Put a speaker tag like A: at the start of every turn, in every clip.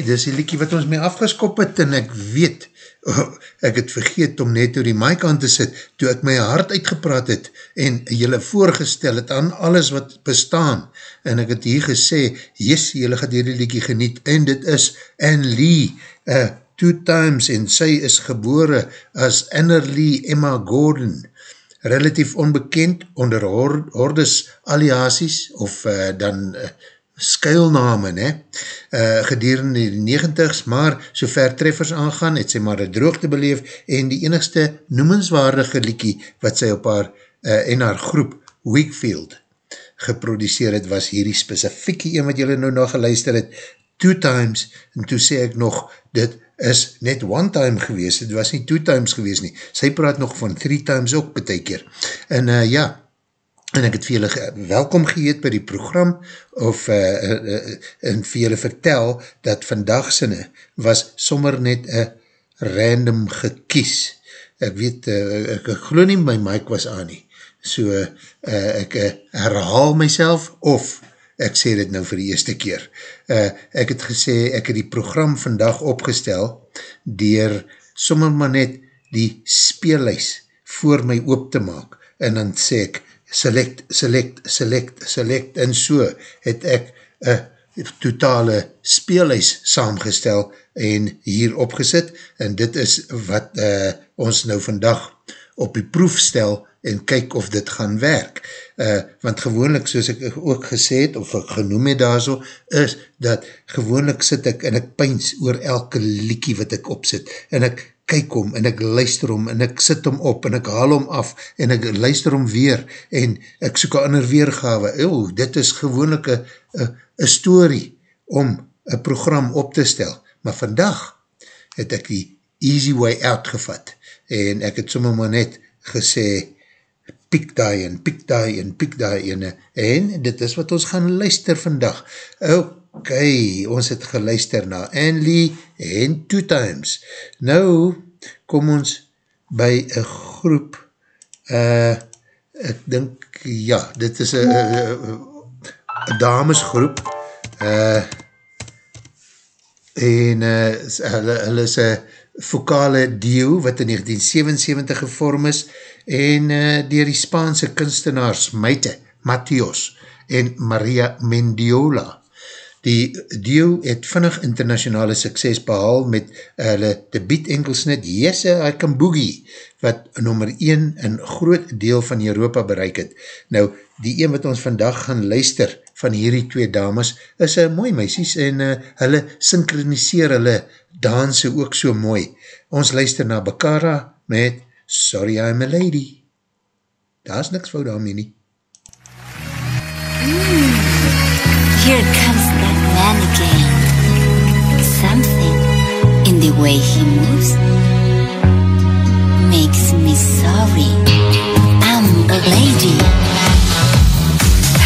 A: Hy, dis die liekie wat ons mee afgeskop het en ek weet, oh, ek het vergeet om net oor die mic aan te sit, toe ek my hart uitgepraat het en jylle voorgestel het aan alles wat bestaan. En ek het hier gesê, yes, jylle gaat hierdie liekie geniet. En dit is Anne Lee, uh, two times en sy is gebore as Annerlee Emma Gordon, relatief onbekend onder hor hordes aliaties of uh, dan uh, skuilname, ne? Uh, gedurende die negentigs, maar so ver treffers aangaan, het sy maar een droogte beleef en die enigste noemenswaardige liekie wat sy op haar uh, en haar groep Wakefield geproduceer het, was hierdie specifieke een wat julle nou nog geluister het, two times, en toe sê ek nog, dit is net one time gewees, dit was nie two times gewees nie, sy praat nog van three times ook betek keer, en uh, ja, en ek het vir julle welkom geheet by die program, of uh, uh, uh, en vir julle vertel, dat vandag sinne was sommer net een random gekies, ek weet, uh, ek, ek glo nie my mic was aan nie, so uh, ek uh, herhaal myself, of ek sê dit nou vir die eerste keer. Uh, ek het gesê, ek het die program vandag opgestel, dier sommer maar net die speellys voor my oop te maak, en dan sê ek, select, select, select, select, en so het ek een totale speellys saamgestel en hier opgesit, en dit is wat uh, ons nou vandag op die proef stel en kyk of dit gaan werk. Uh, want gewoonlik, soos ek ook gesê het, of ek genoem het daar so, is dat gewoonlik sit ek en ek pyns oor elke liekie wat ek opsit, en ek kyk om, en ek luister om, en ek sit om op, en ek haal om af, en ek luister om weer, en ek soek een ander weergawe. Eeuw, dit is gewoonlik een story om een program op te stel. Maar vandag het ek die easy way out gevat, en ek het sommer maar net gesê, piek daai en piek daai en piek daai ene, en dit is wat ons gaan luister vandag. Ok, ons het geluister na Anlie en Two Times. Nou, kom ons by een groep, uh, ek dink, ja, dit is een damesgroep, uh, en uh, hulle, hulle is een vokale duo wat in 1977 gevorm is en uh, dier die Spaanse kunstenaars Meite, Matheos en Maria Mendiola. Die duo het vinnig internationale sukses behaal met hulle debiet enkelsnit Yes, I Can Boogie, wat nummer 1 in groot deel van Europa bereik het. Nou, die een wat ons vandag gaan luister van hierdie twee dames, is uh, mooi meisies en uh, hulle synchroniseer hulle danse ook so mooi. Ons luister na Bakara met Sorry I'm a Lady. Daar is niks fout daarmee nie.
B: Here comes man again. Something in the way he moves makes me sorry. I'm a lady.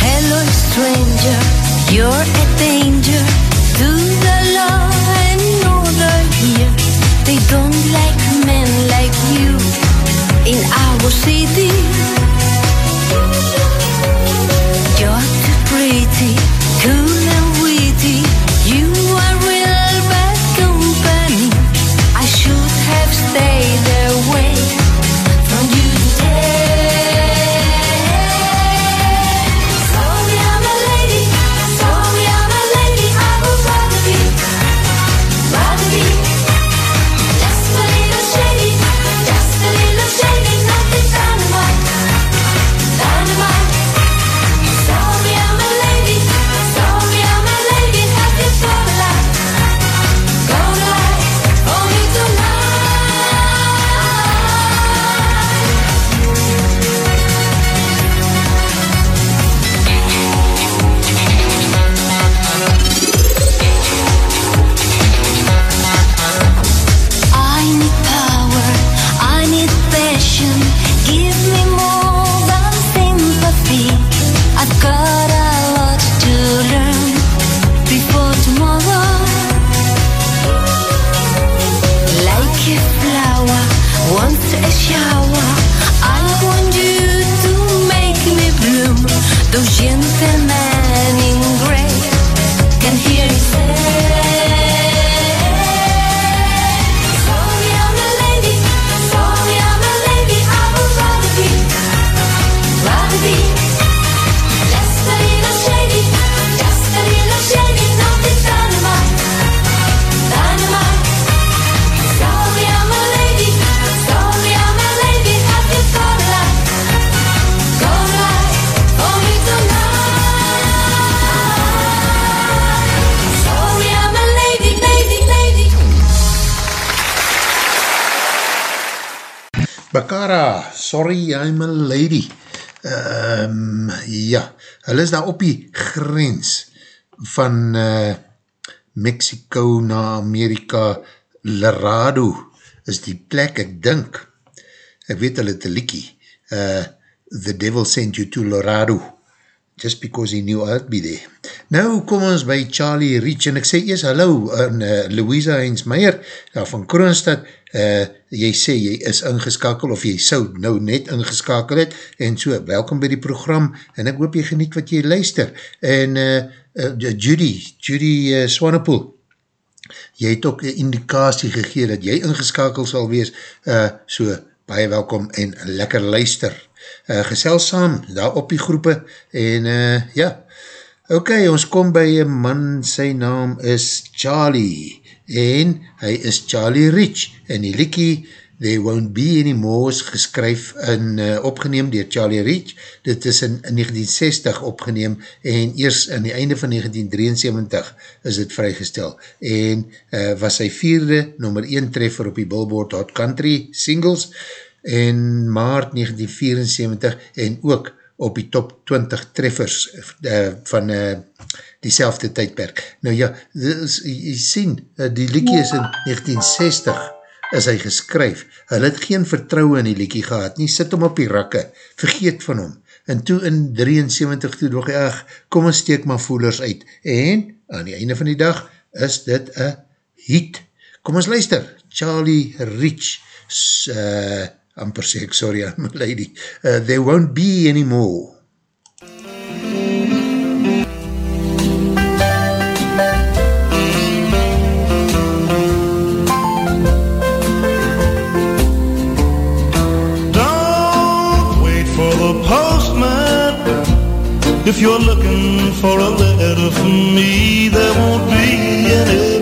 C: Hello, stranger, you're a danger to the law and order here. They don't like men like you in our city. You're too pretty, cool sorry, I'm a lady.
A: Um, ja, hulle is daar op die grens van uh, Mexico na Amerika, Laredo is die plek, ek dink, ek weet hulle een liekie, uh, The Devil Sent You to Laredo, just because he knew I'd be there. Nou kom ons by Charlie Reach, en ek sê eers hallo aan uh, Louisa Heinz Meyer, ja, van Kroonstad, uh, jy sê jy is ingeskakel, of jy sou nou net ingeskakel het, en so, welkom by die program, en ek hoop jy geniet wat jy luister, en uh, uh, Judy, Judy uh, Swanepoel, jy het ook een indikatie gegeen dat jy ingeskakel sal wees, uh, so baie welkom en lekker luister. Uh, gesels saam daar op die groepe en uh, ja, ok, ons kom by een man, sy naam is Charlie en hy is Charlie Rich en die liekie There Won't Be Any More is geskryf en uh, opgeneem dier Charlie Rich. Dit is in, in 1960 opgeneem en eers in die einde van 1973 is dit vrygestel. En uh, was sy vierde nummer 1 treffer op die Billboard Hot Country Singles in maart 1974 en ook op die top 20 treffers uh, van uh, diezelfde tydperk. Nou ja, is, jy sien, uh, die liekie is in 1960 is hy geskryf. Hy het geen vertrouwe in die liekie gehad, nie sit hom op die rakke, vergeet van hom. En toe in 73 toe nog, ach, kom ons steek maar voelers uit. En aan die einde van die dag is dit een hit. Kom ons luister, Charlie Rich, uh, amper sê ek, sorry, a lady, uh, there won't be any more.
D: Don't wait for the postman. If you're looking for a letter from me, there won't be any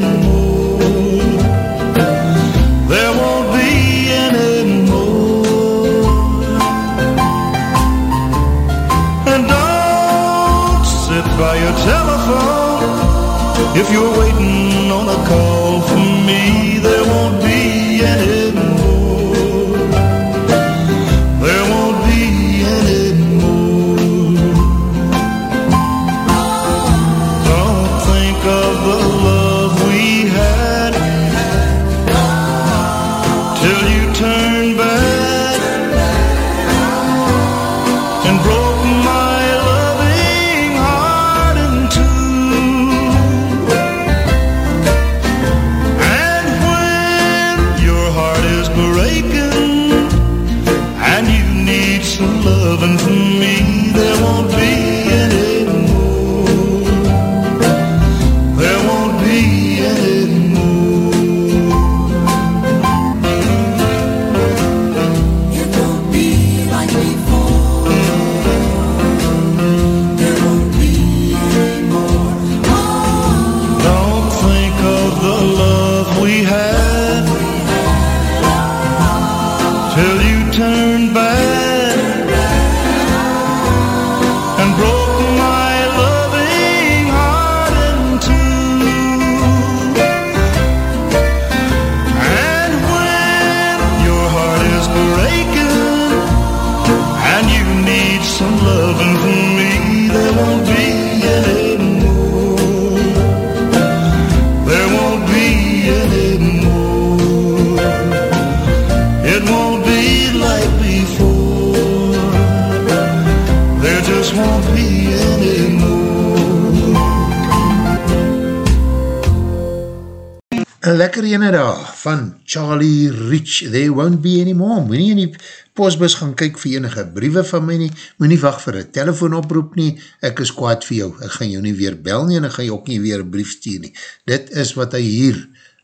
A: lekker ene daar van Charlie Rich, There Won't Be Any More. Moet nie in die postbus gaan kyk vir enige briewe van my nie, moet nie wacht vir een telefoonoproep nie, ek is kwaad vir jou, ek gaan jou nie weer bel nie, en ek gaan jou ook nie weer een brief stuur nie. Dit is wat hy hier,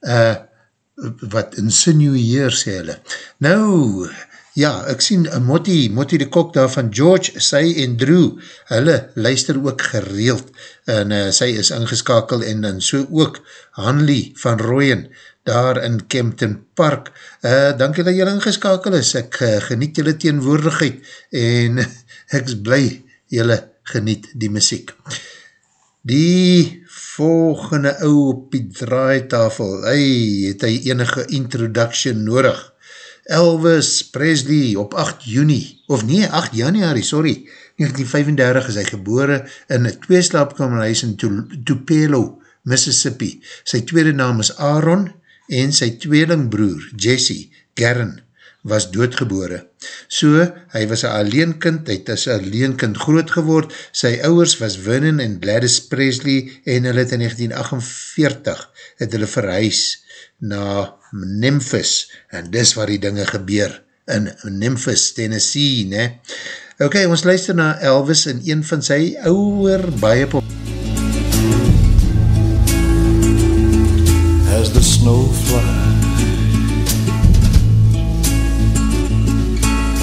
A: uh, wat insinueer, sê hulle. Nou, ja, ek sien uh, Motti, Motti de Kok daar van George, sy en Drew, hulle luister ook gereeld, en uh, sy is ingeskakel, en dan so ook Hanley van Rooyen, daar in Kempton Park. Uh, dankie dat jylle ingeskakel is, ek uh, geniet jylle teenwoordigheid, en ek is bly jylle geniet die muziek. Die volgende ou op die draaitafel, hy het hy enige introduction nodig. Elvis Presley op 8 juni, of nee, 8 januari, sorry, 1935 is hy gebore in een tweeslaapkamerhuis in Tupelo, Mississippi. Sy tweede naam is Aaron en sy tweelingbroer, Jesse, Garen, was doodgebore. So, hy was een alleenkind, hy as een alleenkind groot geword, sy ouwers was Vernon en Gladys Presley en hy het in 1948 het hulle verhuis na Memphis en dis waar die dinge gebeur in Memphis, Tennessee, ne? Ok, ons luister na Elvis en een van sy ouwer baie pop.
E: as the snow flies.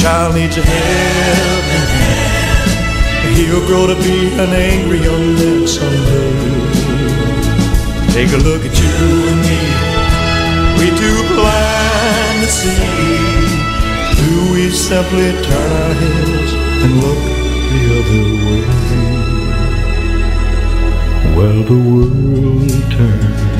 E: Child needs a helping hand. He'll grow to be an angry young man someday. Take a look at you and me. We too blind to see. Do we simply turn our heads and look the other way? Well, the world turns.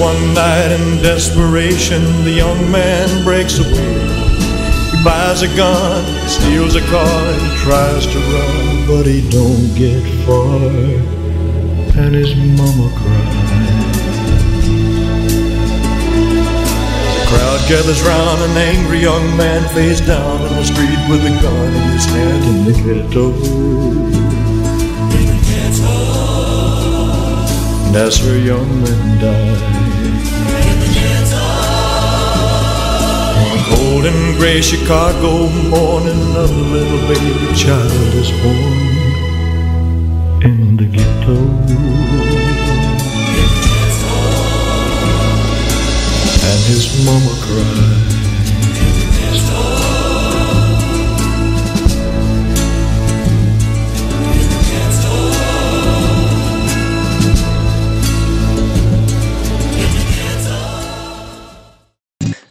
E: One night in desperation, the young man breaks away. He buys a gun, steals a car, he tries to run, but he don't get far. And his mama cries. The crowd gathers round, an angry young man face down in the street with a gun in his hand in the ghetto. And as her young men die cold and gray Chicago morning Another little baby child is born In the ghetto. And his mama cries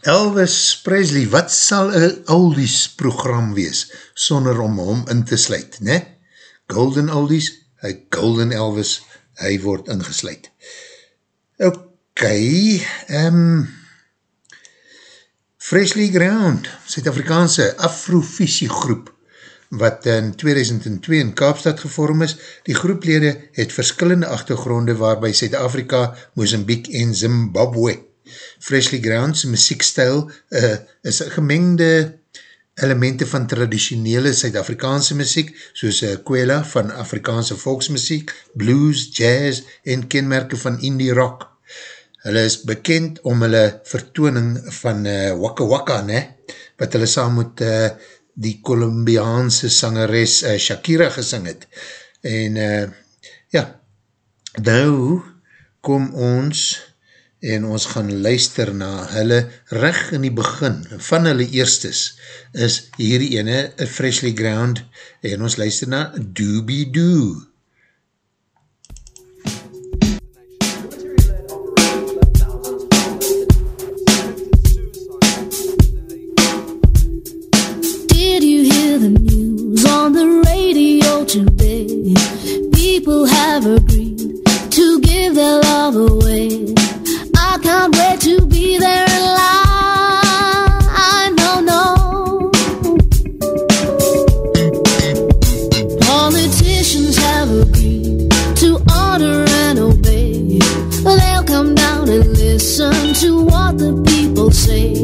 A: Elvis Presley, wat sal een oldies program wees, sonder om hom in te sluit, ne? Golden oldies, hy Golden Elvis, hy word ingesluit. Ok, um, Freshly Ground, Suid-Afrikaanse Afrovisie groep, wat in 2002 in Kaapstad gevorm is. Die groeplede het verskillende achtergronde waarby Suid-Afrika, Mozambique en Zimbabwe. Freshly Grounds muziekstijl uh, is gemengde elemente van traditionele Suid-Afrikaanse muziek, soos uh, Kwela van Afrikaanse volksmuziek, blues, jazz en kenmerke van indie rock. Hulle is bekend om hulle vertooning van uh, Waka Waka, ne? wat hulle saam met uh, die Colombiaanse sangeres uh, Shakira gesing het. En uh, ja, nou kom ons en ons gaan luister na hulle reg in die begin van hulle eerstes is hierdie ene, A Freshly Ground en ons luister na Doobie Doo.
C: Did you hear the news on the radio today? People have agreed to give their love away. I can't wait to be there in line. No, no. Politicians have agreed to honor and obey. They'll come down and listen to what the people say.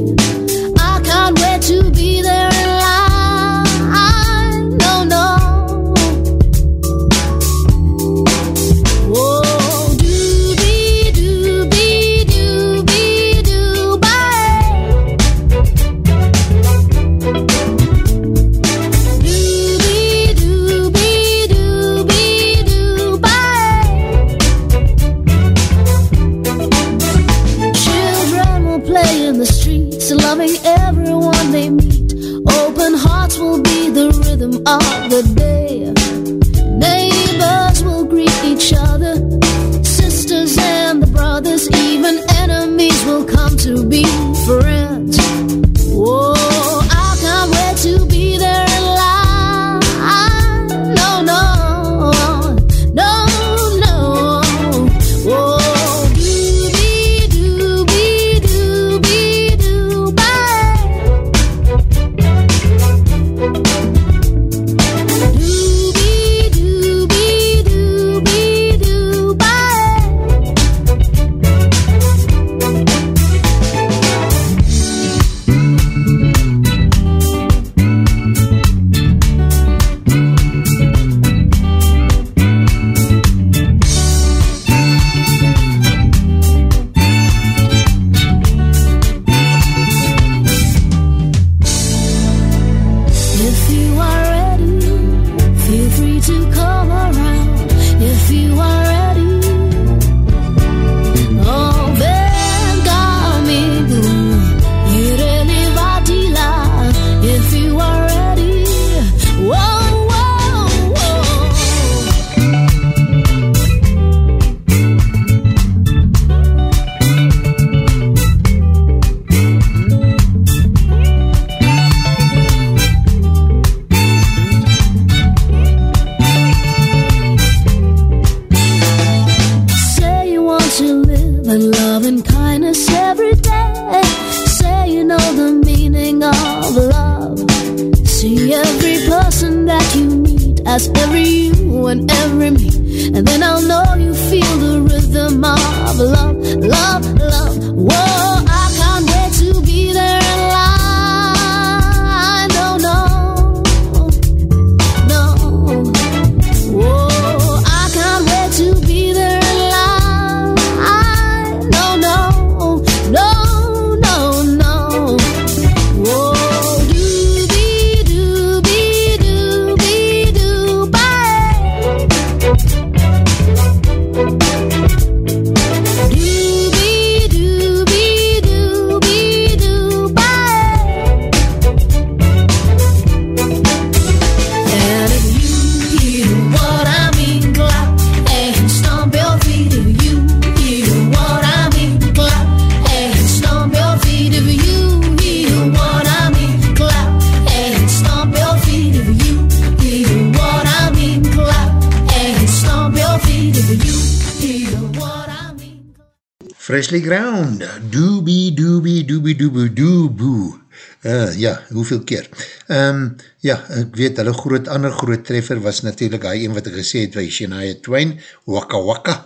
A: Freshly ground, doobie doobie doobie doobie dooboo. Uh, ja, hoeveel keer? Um, ja, ek weet, hulle groot, ander groot treffer was natuurlijk hy een wat ek gesê het by Shania Twain, Waka Waka,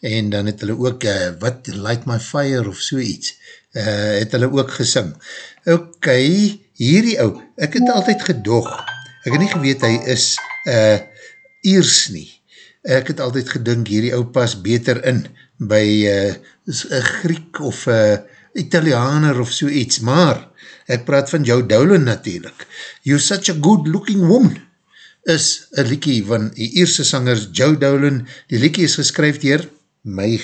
A: en dan het hulle ook, uh, wat, Light My Fire of so iets, uh, het hulle ook gesing. Ok, hierdie ou, ek het altyd gedog, ek het nie geweet hy is uh, Iers nie, ek het altyd gedink hierdie ou pas beter in by uh, Griek of uh, Italianer of so iets, maar ek praat van Joe Dowland natuurlijk. You're such a good looking woman is een liekie van die eerste sangers Joe Dowland. Die liekie is geskryf dier my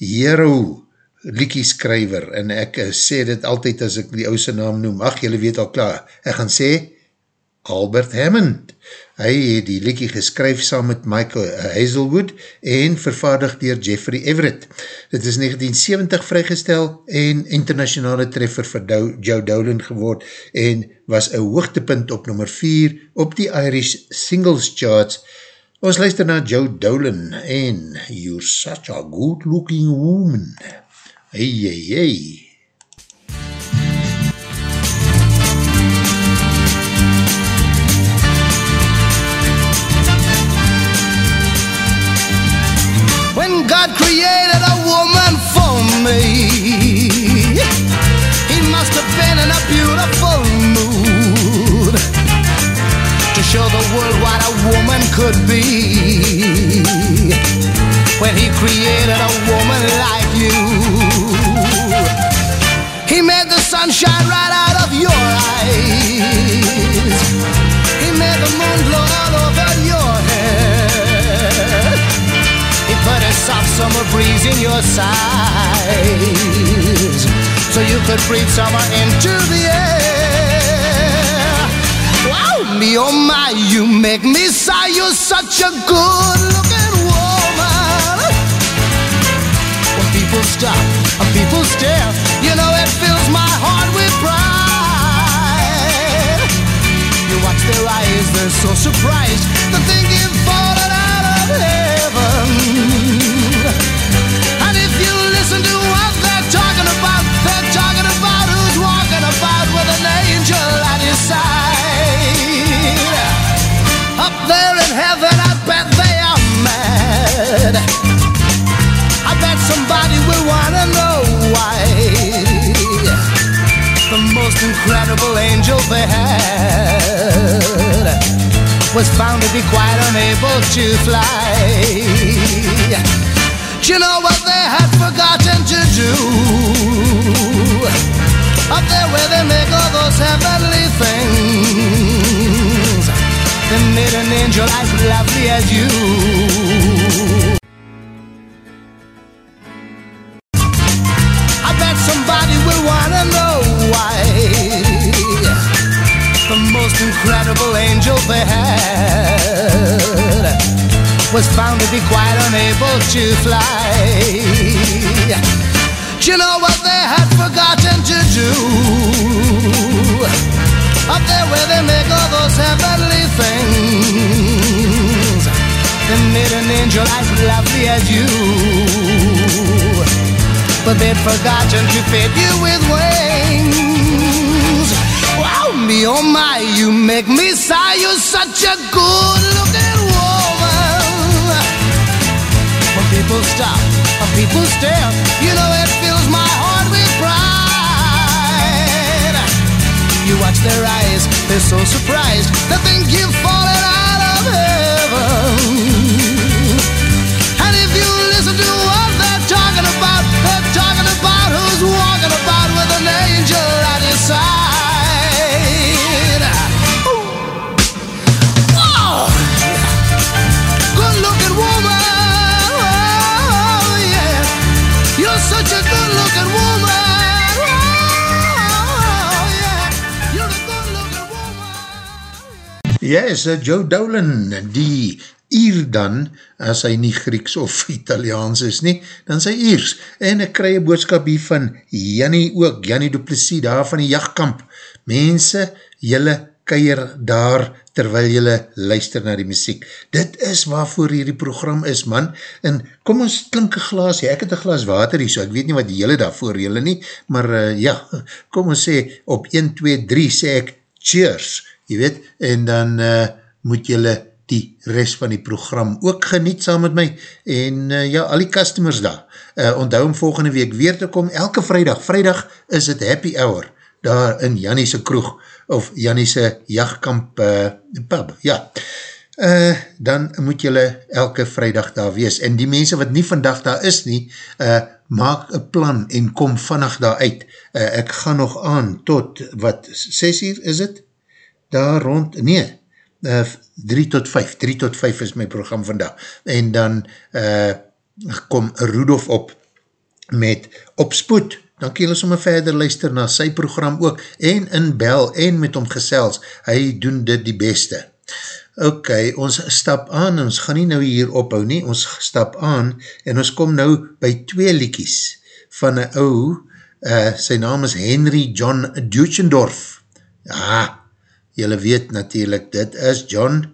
A: hero liekie skryver en ek sê dit altyd as ek die ouse naam noem. Ach, jylle weet al klaar. Ek gaan sê Albert Hammond. Hy het die liekie geskryf saam met Michael Hazelwood en vervaardig dier Jeffrey Everett. Dit is 1970 vrygestel en internationale treffer vir Dou Joe Dowland geword en was een hoogtepunt op nummer 4 op die Irish Singles Charts. Ons luister na Joe Dowland en You're such a good looking woman. Hey, hey, hey.
F: God created a woman for me, He must have been in a beautiful mood to show the world what a woman could be. When He created a woman like you, He made the sun shine right out of your eyes. He made the moon glow all over your head. Put a soft summer breeze in your sighs. So you could breathe summer into the air. Wow, me oh my, you make me sigh. You're such a good looking woman. When people stop and people stare, you know it fills my heart with pride. You watch their eyes, they're so surprised to think you've fallen out of heaven. And if you listen to what they're talking about, they're talking about who's walking about with an angel at his side. Up there in heaven, I bet they are mad. I bet somebody will wanna know why. The most incredible angel they had was found to be quite unable to fly. Do you know what they had forgotten to do? Up there where they make all those heavenly things, they made an angel as lovely as you. Unable to fly. You know what they had forgotten to do? Up there where they make all those heavenly things, they made an angel as lovely as you but they'd forgotten to fit you with wings. Wow, me oh my, you make me sigh. You're such a good looking people stop, when people stare, you know it fills my heart with pride. You watch their eyes, they're so surprised. They think you've fallen out of heaven. And if you listen to what they're talking about,
A: Yes, uh, Joe Dolan, die Ier dan, as hy nie Grieks of Italiaans is nie, dan sy Iers. En ek krij een boodskap hier van Jannie ook, Jannie Duplessis, daar van die jachtkamp. Mense, jylle keier daar, terwyl jylle luister na die muziek. Dit is waarvoor hierdie program is, man. En kom ons klink een glas, ek het een glas water hier, so ek weet nie wat jylle daarvoor jylle nie, maar uh, ja, kom ons sê, op 1, 2, 3 sê ek, cheers, jy weet, en dan uh, moet jylle die rest van die program ook geniet saam met my, en uh, ja, al die customers daar, uh, onthou om volgende week weer te kom, elke vrijdag, vrijdag is het happy hour, daar in Janniese kroeg, of Janniese jachtkamp uh, pub, ja, uh, dan moet jylle elke vrijdag daar wees, en die mense wat nie vandag daar is nie, uh, maak een plan en kom vannacht daar uit, uh, ek ga nog aan tot, wat, 6 uur is het? Daar rond, nee, uh, 3 tot 5, 3 tot 5 is my program vandag, en dan uh, kom Rudolf op met opspoed, dan kan julle sommer verder luister na sy program ook, en in bel, en met hom gesels, hy doen dit die beste. Ok, ons stap aan, ons gaan nie nou hier ophou nie, ons stap aan, en ons kom nou by twee liekies, van een ou, uh, sy naam is Henry John Duchendorf, ja, Julle weet natuurlijk, dit is John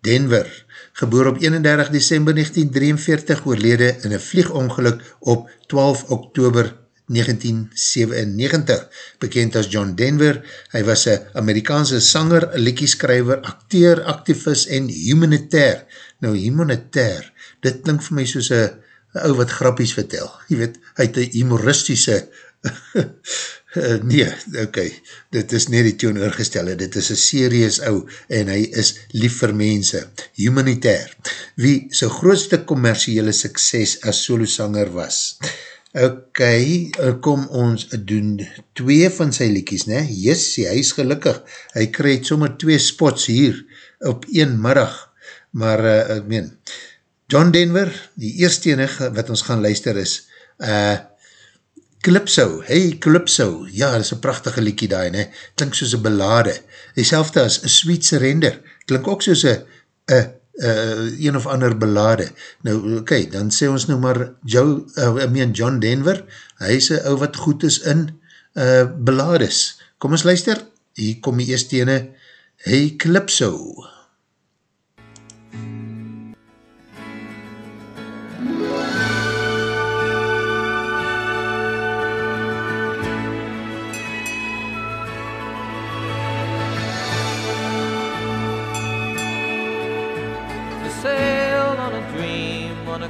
A: Denver, geboor op 31 december 1943, oorlede in een vliegongeluk op 12 oktober 1997, bekend as John Denver. Hy was een Amerikaanse sanger, liekieskrijver, acteur, activist en humanitair. Nou, humanitair, dit klink vir my soos een ou wat grappies vertel. Jy weet, hy het een humoristische Uh, nee, ok, dit is nie die tune oorgestelde, dit is een serieus ou, en hy is lief vir mense, humanitair, wie sy grootste commerciële sukses as solosanger was. Ok, kom ons doen twee van sy liekies, ne? Yes, hy is gelukkig, hy krijg sommer twee spots hier, op een middag, maar uh, ek meen, John Denver, die eerste enige wat ons gaan luister is, uh, Calypso, hey Calypso, ja, dat is een prachtige liekie daar, ne? klink soos een ballade, die as a Sweet Surrender, klink ook soos een uh, een of ander ballade. Nou, oké, okay, dan sê ons nou maar Joe, uh, I mean John Denver, hy is een ou wat goed is in uh, ballades. Kom ons luister, hier kom die eerste ene, Hey Calypso. Calypso.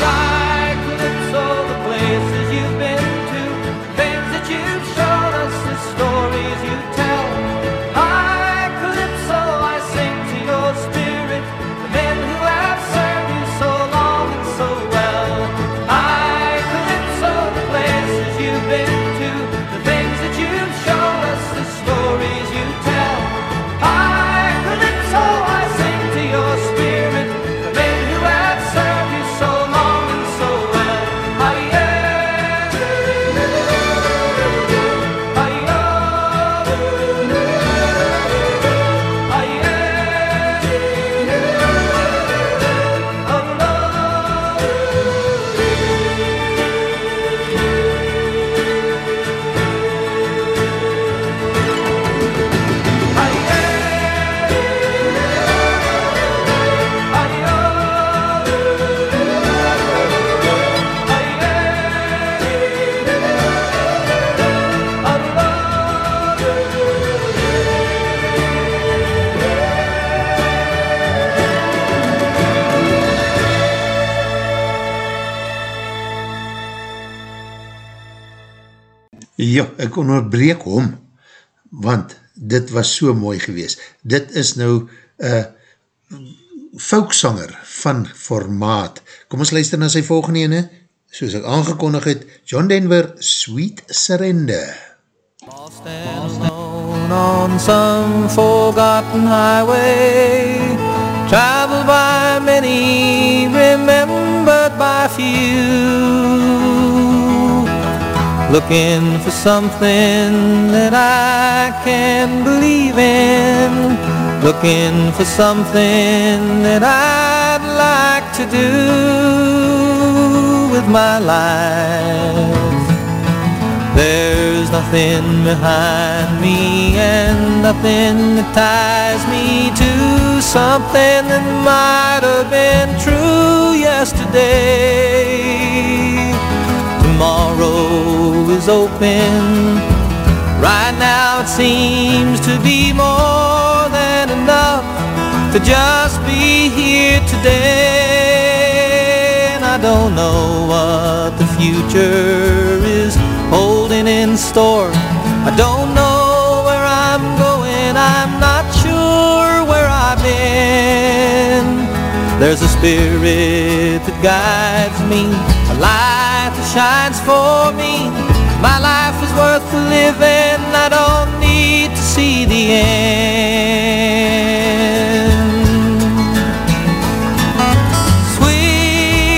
G: Like
A: Ja, ek onderbreek hom, want dit was so mooi gewees. Dit is nou uh, folksanger van formaat. Kom ons luister na sy volgende ene, soos ek aangekondig het, John Denver, Sweet Surrender.
G: Lost and alone on some forgotten highway, traveled by many, remembered by few. Looking for something that I can believe in, looking for something that I'd like to do with my life. There's nothing behind me and nothing that ties me to something that might have been true yesterday. Tomorrow is open, Right now it seems to be more than enough to just be here today. And I don't know what the future is holding in store. I don't know where I'm going, I'm not sure where I've been. There's a spirit that guides me, a light that shines for me. My life is worth living, I don't need to see the end. Sweet,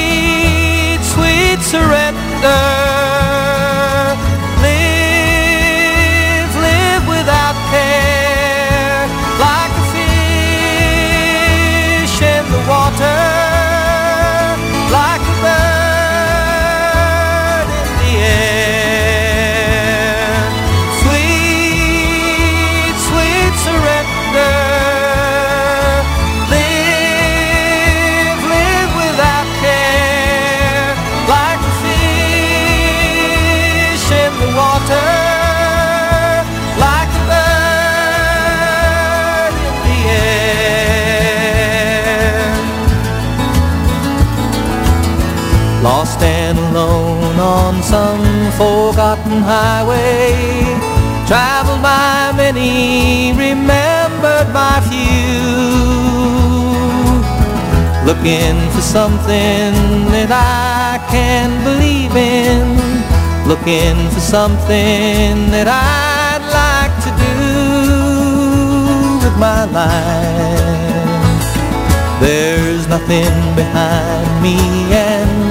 G: sweet surrender. Some forgotten highway, traveled by many, remembered by few looking for something that I can believe in, looking for something that I'd like to do with my life. There's nothing behind me and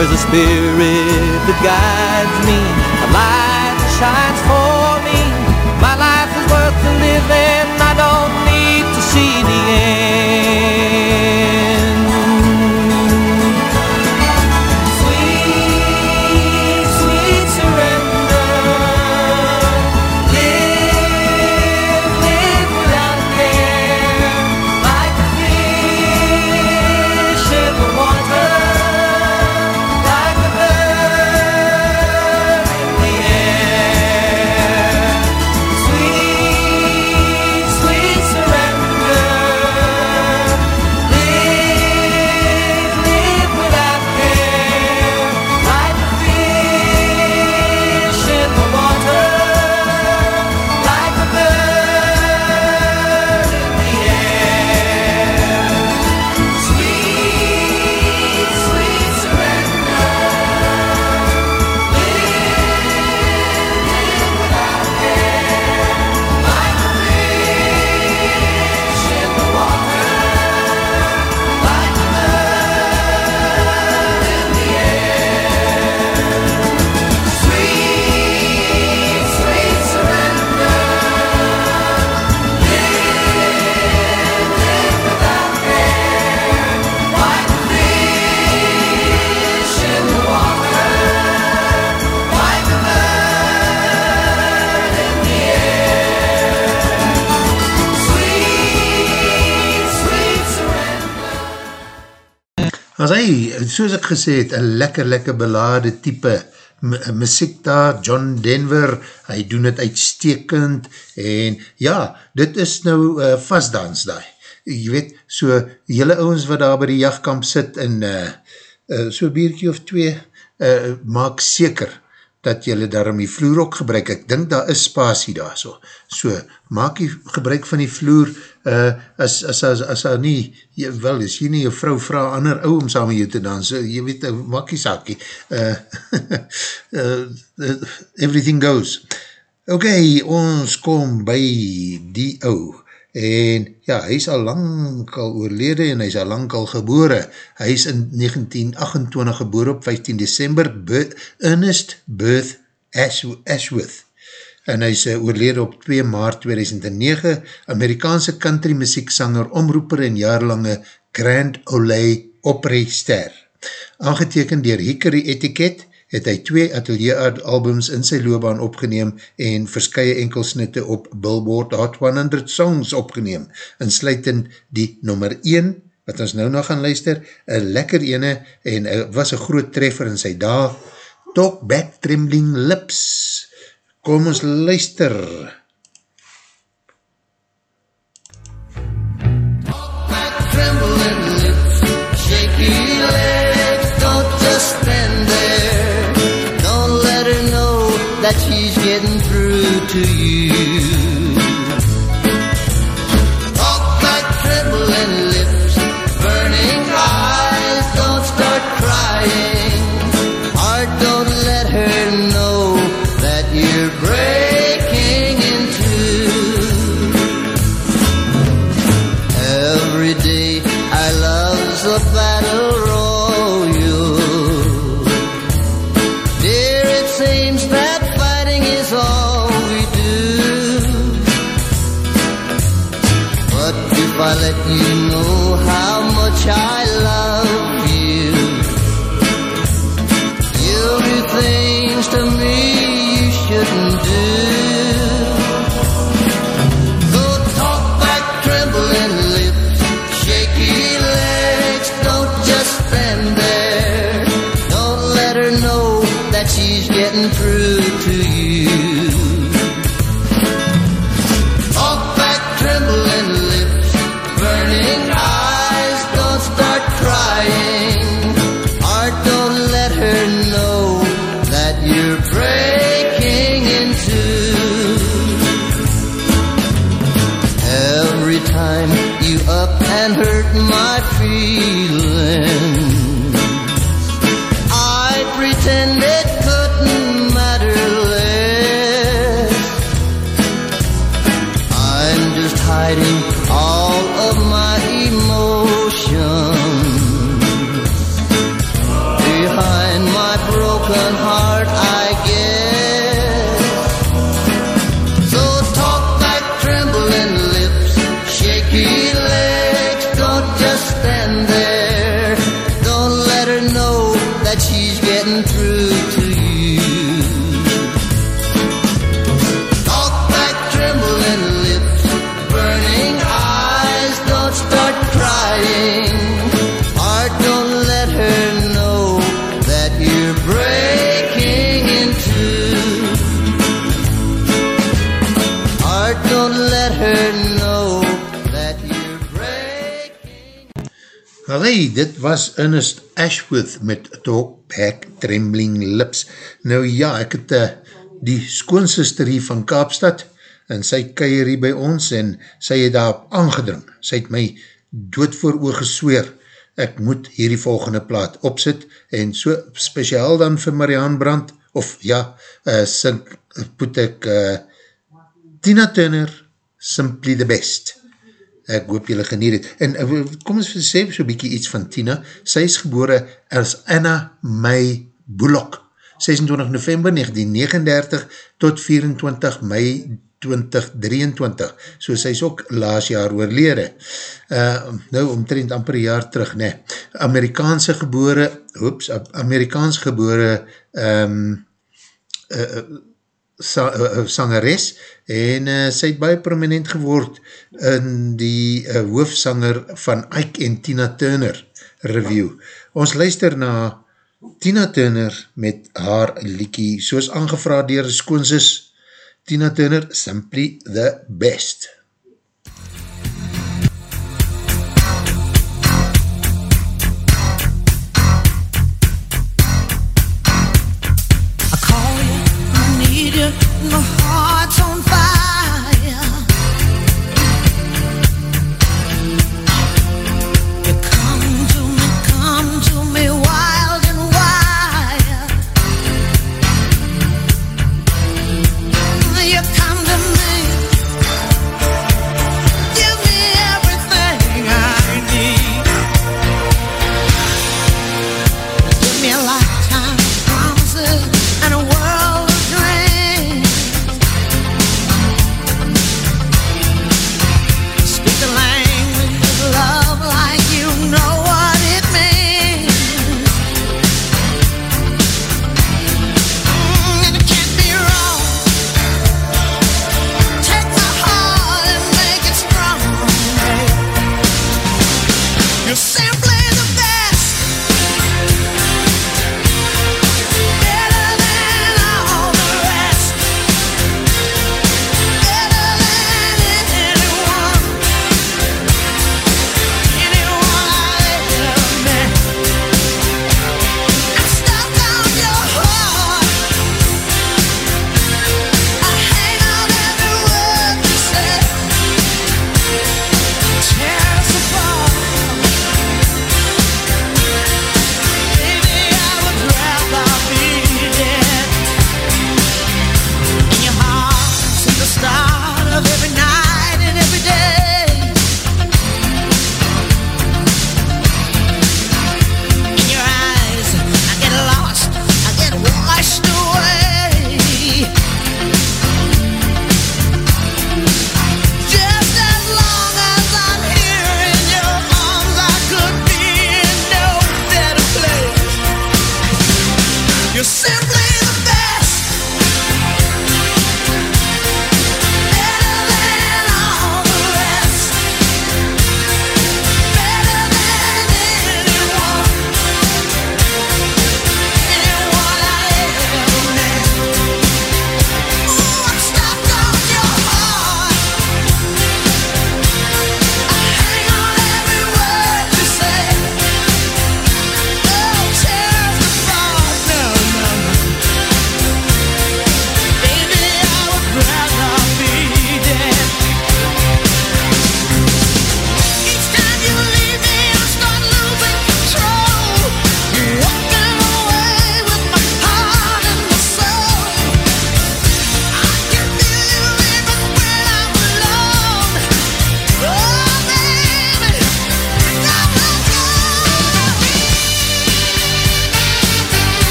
G: There's a spirit that guides me, a light that shines for
A: As hy, soos ek gesê het, een lekker, lekker belade type muziek daar, John Denver, hy doen het uitstekend, en ja, dit is nou uh, vastdans daar. Jy weet, so, jylle ouwens wat daar by die jachtkamp sit, en uh, uh, so biertje of twee, uh, maak seker, dat jylle daarom die vloer ook gebruik. Ek dink daar is spasie daar so. So, maak die gebruik van die vloer, uh, as, as, as, as, as nie, jy, wel, as jy nie jou vrou vraag ander ou om saam met jou te dans, uh, jy weet, uh, maak die saakie. Uh, uh, everything goes. Ok, ons kom by die ou, en ja, hy is al lang al oorlede en hy is al lang al gebore. Hy is in 1928 gebore op 15 december, Be Ernest Birth Ash, Ashworth en hy is uh, oorlede op 2 maart 2009, Amerikaanse country muzieksanger, omroeper en jaarlange Grand Ole Opry ster. Aangeteken dier Hickory Etiquette het hy twee atelier albums in sy loopbaan opgeneem en verskye enkelsnitte op Billboard Hot 100 Songs opgeneem, insluitend die nummer 1, wat ons nou nog gaan luister, een lekker ene en was een groot treffer in sy dag, Talk Back Trembling Lips. Kom ons luister.
F: trembling to you. Let you know how much I
A: dit was Ernest Ashworth met Talk Back Trembling Lips. Nou ja, ek het uh, die skoonsister hier van Kaapstad en sy keier hier by ons en sy het daarop aangedring. Sy het my dood voor oor gesweer ek moet hierdie volgende plaat opsit en so speciaal dan vir Marianne Brandt of ja, uh, sing, poet ek uh, Tina Turner, Simply the Best. Ek hoop julle geniet het. En uh, kom ons sê so bykie iets van Tina. Sy is gebore as Anna May Bullock. 26 november 1939 tot 24 mei 2023. So sy is ook laas jaar oorlede. Uh, nou omtrent amper jaar terug, ne. Amerikaanse gebore, oops, Amerikaans gebore um, uh, sa, uh, sangeres en uh, sy het baie prominent geword in die uh, hoofsanger van Ike en Tina Turner review. Ons luister na Tina Turner met haar liekie, soos aangevraad dier skoonsis Tina Turner, Simply the Best.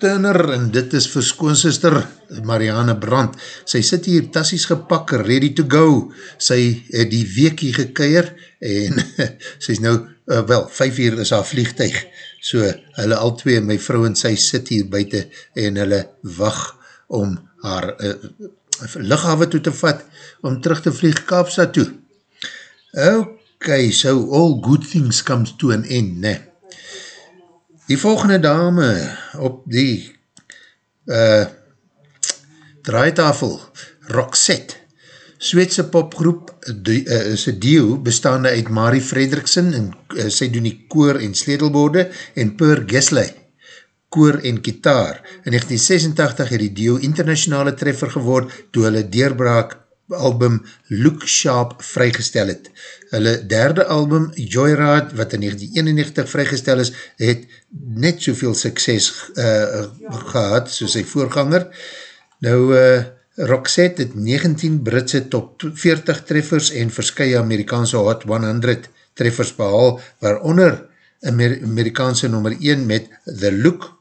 A: Turner en dit is vir skoonsister Marianne Brandt. Sy sit hier tassies gepak, ready to go. Sy het die weekie gekeier en sy is nou, uh, wel, vijf uur is haar vliegtuig. So, hulle al twee, my vrou en sy sit hier buiten en hulle wacht om haar uh, lichawe toe te vat om terug te vlieg Kaapstad toe. Ok, so all good things comes to an end, ne? Die volgende dame op die uh, draaitafel, Roxette, Sweedse popgroep, die, uh, is een duo bestaande uit Marie Frederiksen, en uh, sy doen die koor en sledelborde, en Per Gesley, koor en kitaar. In 1986 het die duo internationale treffer geword, toe hulle deurbraak album Look Sharp vrygestel het. Hulle derde album, Joyride, wat in 1991 vrygestel is, het net soveel sukses uh, gehad, soos sy voorganger. Nou, uh, Roxette het 19 Britse top 40 treffers en verskye Amerikaanse Hot 100 treffers behaal, waaronder Amer Amerikaanse nummer 1 met The Look,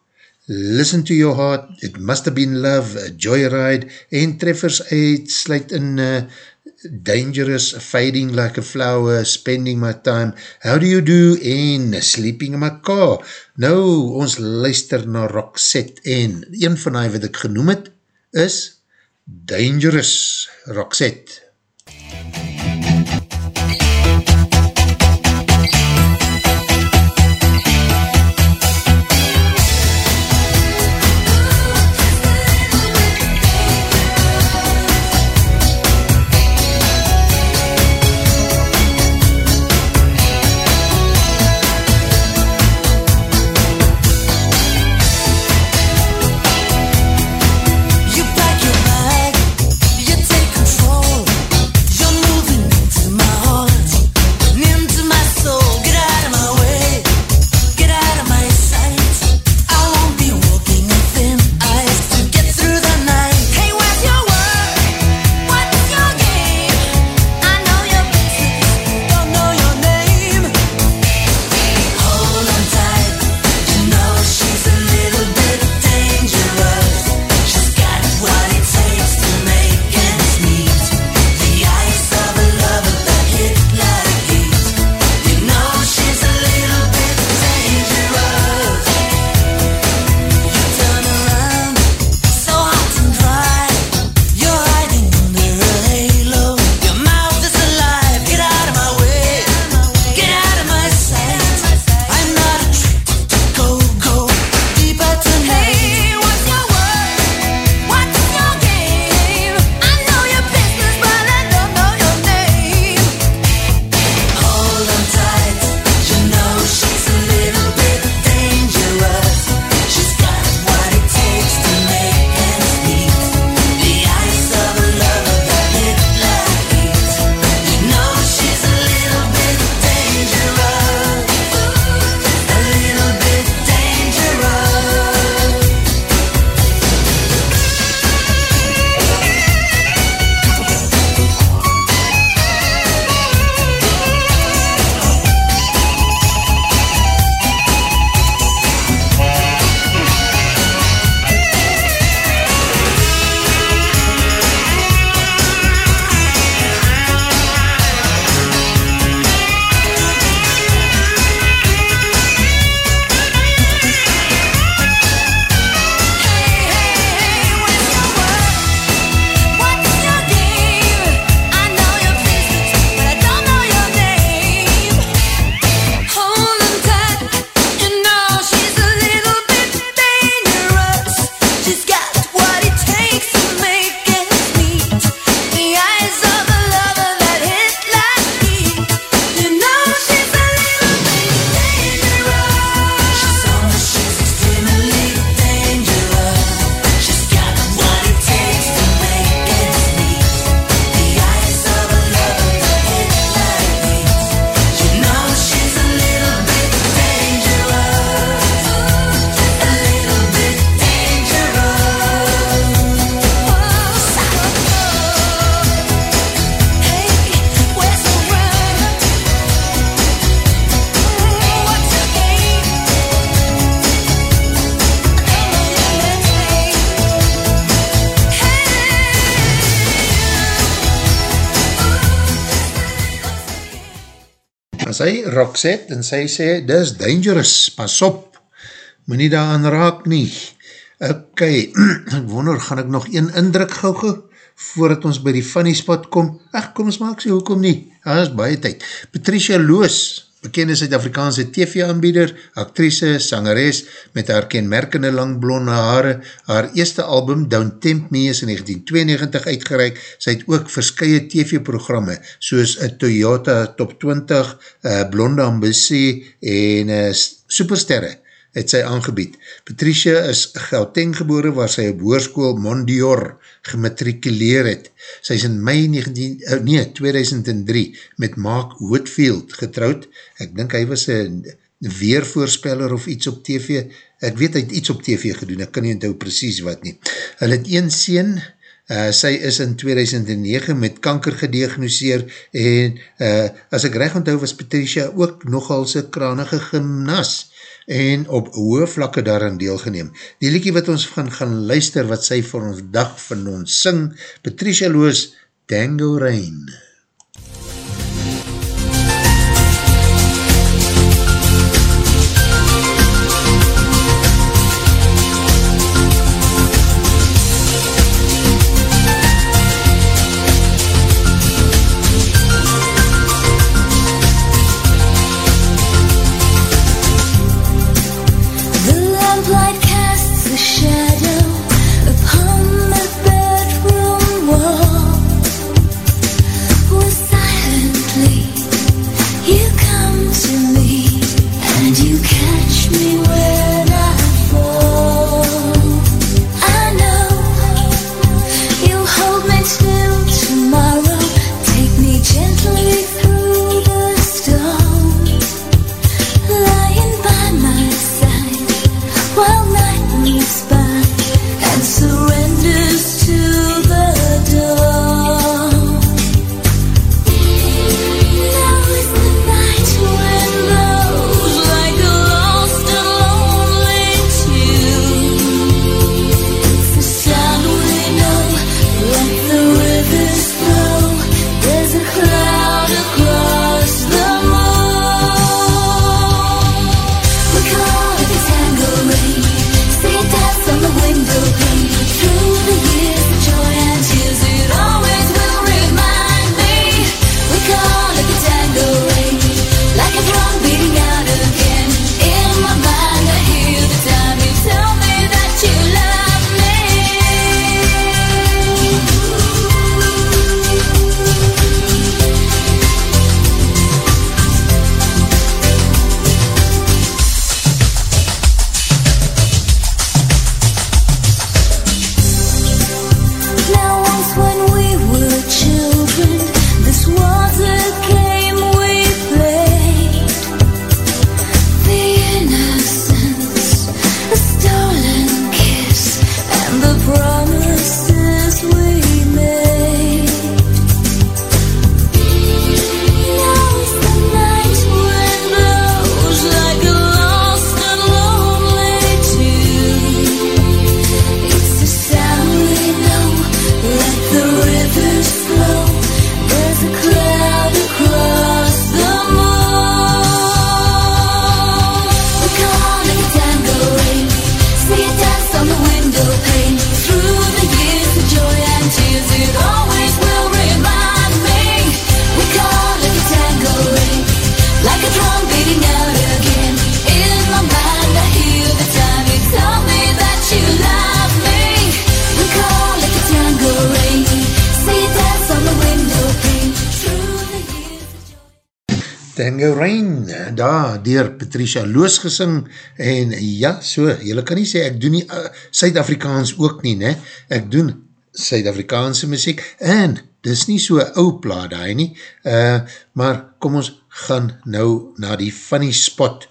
A: Listen to Your Heart, It Must Have Been Love, Joyride, en treffers uitsluit in uh, Dangerous, Fading Like a Flower, Spending My Time, How Do You Do, en Sleeping in My Car. Nou, ons luister na Roxette, en een van die wat ek genoem het, is Dangerous Roxette. As hy Roxette en sy sê, dis dangerous, pas op, moet nie daar aan raak nie. Ok, ek wonder, gaan ek nog een indruk gauw gauw, voordat ons by die funny spot kom? Ach, kom ons maak sê, hoekom nie? Daar is baie tyd. Patricia Loos, bekende Suid-Afrikaanse TV-aanbieder, actrice, sangeres, met haar kenmerkende lang blonde haare, haar eerste album, Don't Tempt Me, is in 1992 uitgereik, sy het ook verskye TV-programme, soos Toyota Top 20, uh, Blonde Ambitie en uh, Supersterre, het sy aangebied. Patricia is Gauteng gebore waar sy op hoerskoel Mondior gematrikuleer het. Sy is in mei 19, uh, nee, 2003 met Mark Whitfield getrouwd. Ek dink hy was een weervoorspeller of iets op TV. Ek weet hy het iets op TV gedoen, ek kan nie onthou precies wat nie. Hy het een sien, Uh, sy is in 2009 met kanker gediagnoseer en uh, as ek recht onthou was Patricia ook nogal sy kranige gymnas en op hoë vlakke daarin deelgeneem. Die liekie wat ons gaan gaan luister wat sy vir ons dag van ons sing, Patricia Loos, Tango Rain.
C: The
A: Patricia Loos gesing, en ja, so, jylle kan nie sê, ek doen nie uh, Suid-Afrikaans ook nie, ne? ek doen Suid-Afrikaanse muziek, en dis nie so ou plaat daar nie, uh, maar kom ons gaan nou na die funny spot.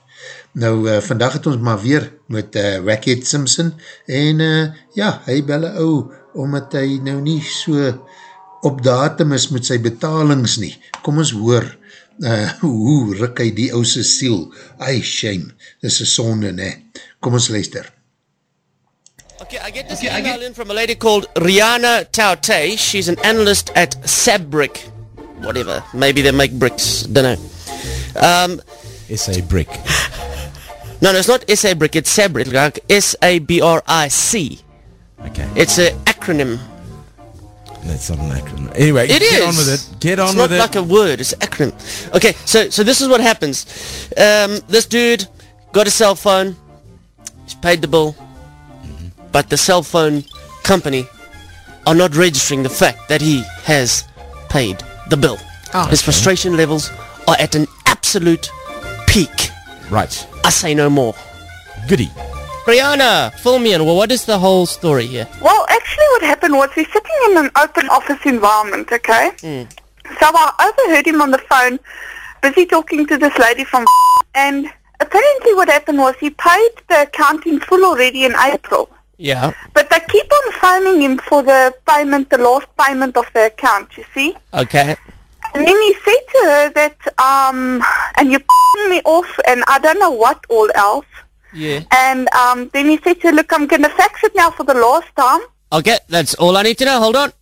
A: Nou, uh, vandag het ons maar weer met uh, Wackhead Simpson, en uh, ja, hy belle ou, omdat hy nou nie so op datum is met sy betalings nie. Kom ons hoor, uh, hoe ruk hy die ouse siel. Ai, shame, dis een sonde, ne. Kom ons luister.
H: Okay, I get this email in from a lady called Rihanna Taute. She's an analyst at Sabrick. Whatever. Maybe they make bricks. Don't know.
G: Um,
I: SA Brick.
G: no, no, it's not SA Brick. It's Sabric. Like S-A-B-R-I-C.
I: Okay.
G: It's an acronym.
I: That's not an acronym. Anyway,
G: It
I: get
G: is.
I: on with it. Get on
G: it's
I: with
G: not like a word. It's an acronym. Okay, so so this is what happens. Um, this dude got a cell phone. He's paid the bill, but the cell phone company are not registering the fact that he has paid the bill. His frustration levels are at an absolute peak.
I: right.
G: I say no more.
I: Goody.
G: Brianna, fill me in. Well, what is the whole story here?
J: Well, actually what happened was we're sitting in an open office environment, okay? So I overheard him on the phone, busy talking to this lady from and apparently what happened was he paid the account in full already in April.
G: Yeah.
J: But they keep on phoning him for the payment, the last payment of the account, you see?
G: Okay.
J: And then he said to her that, um, and you're me off and I don't know what all else.
G: Yeah.
J: And um, then he said to her, look, I'm going to fax it now for the last time.
G: Okay, that's all I need to know. Hold on.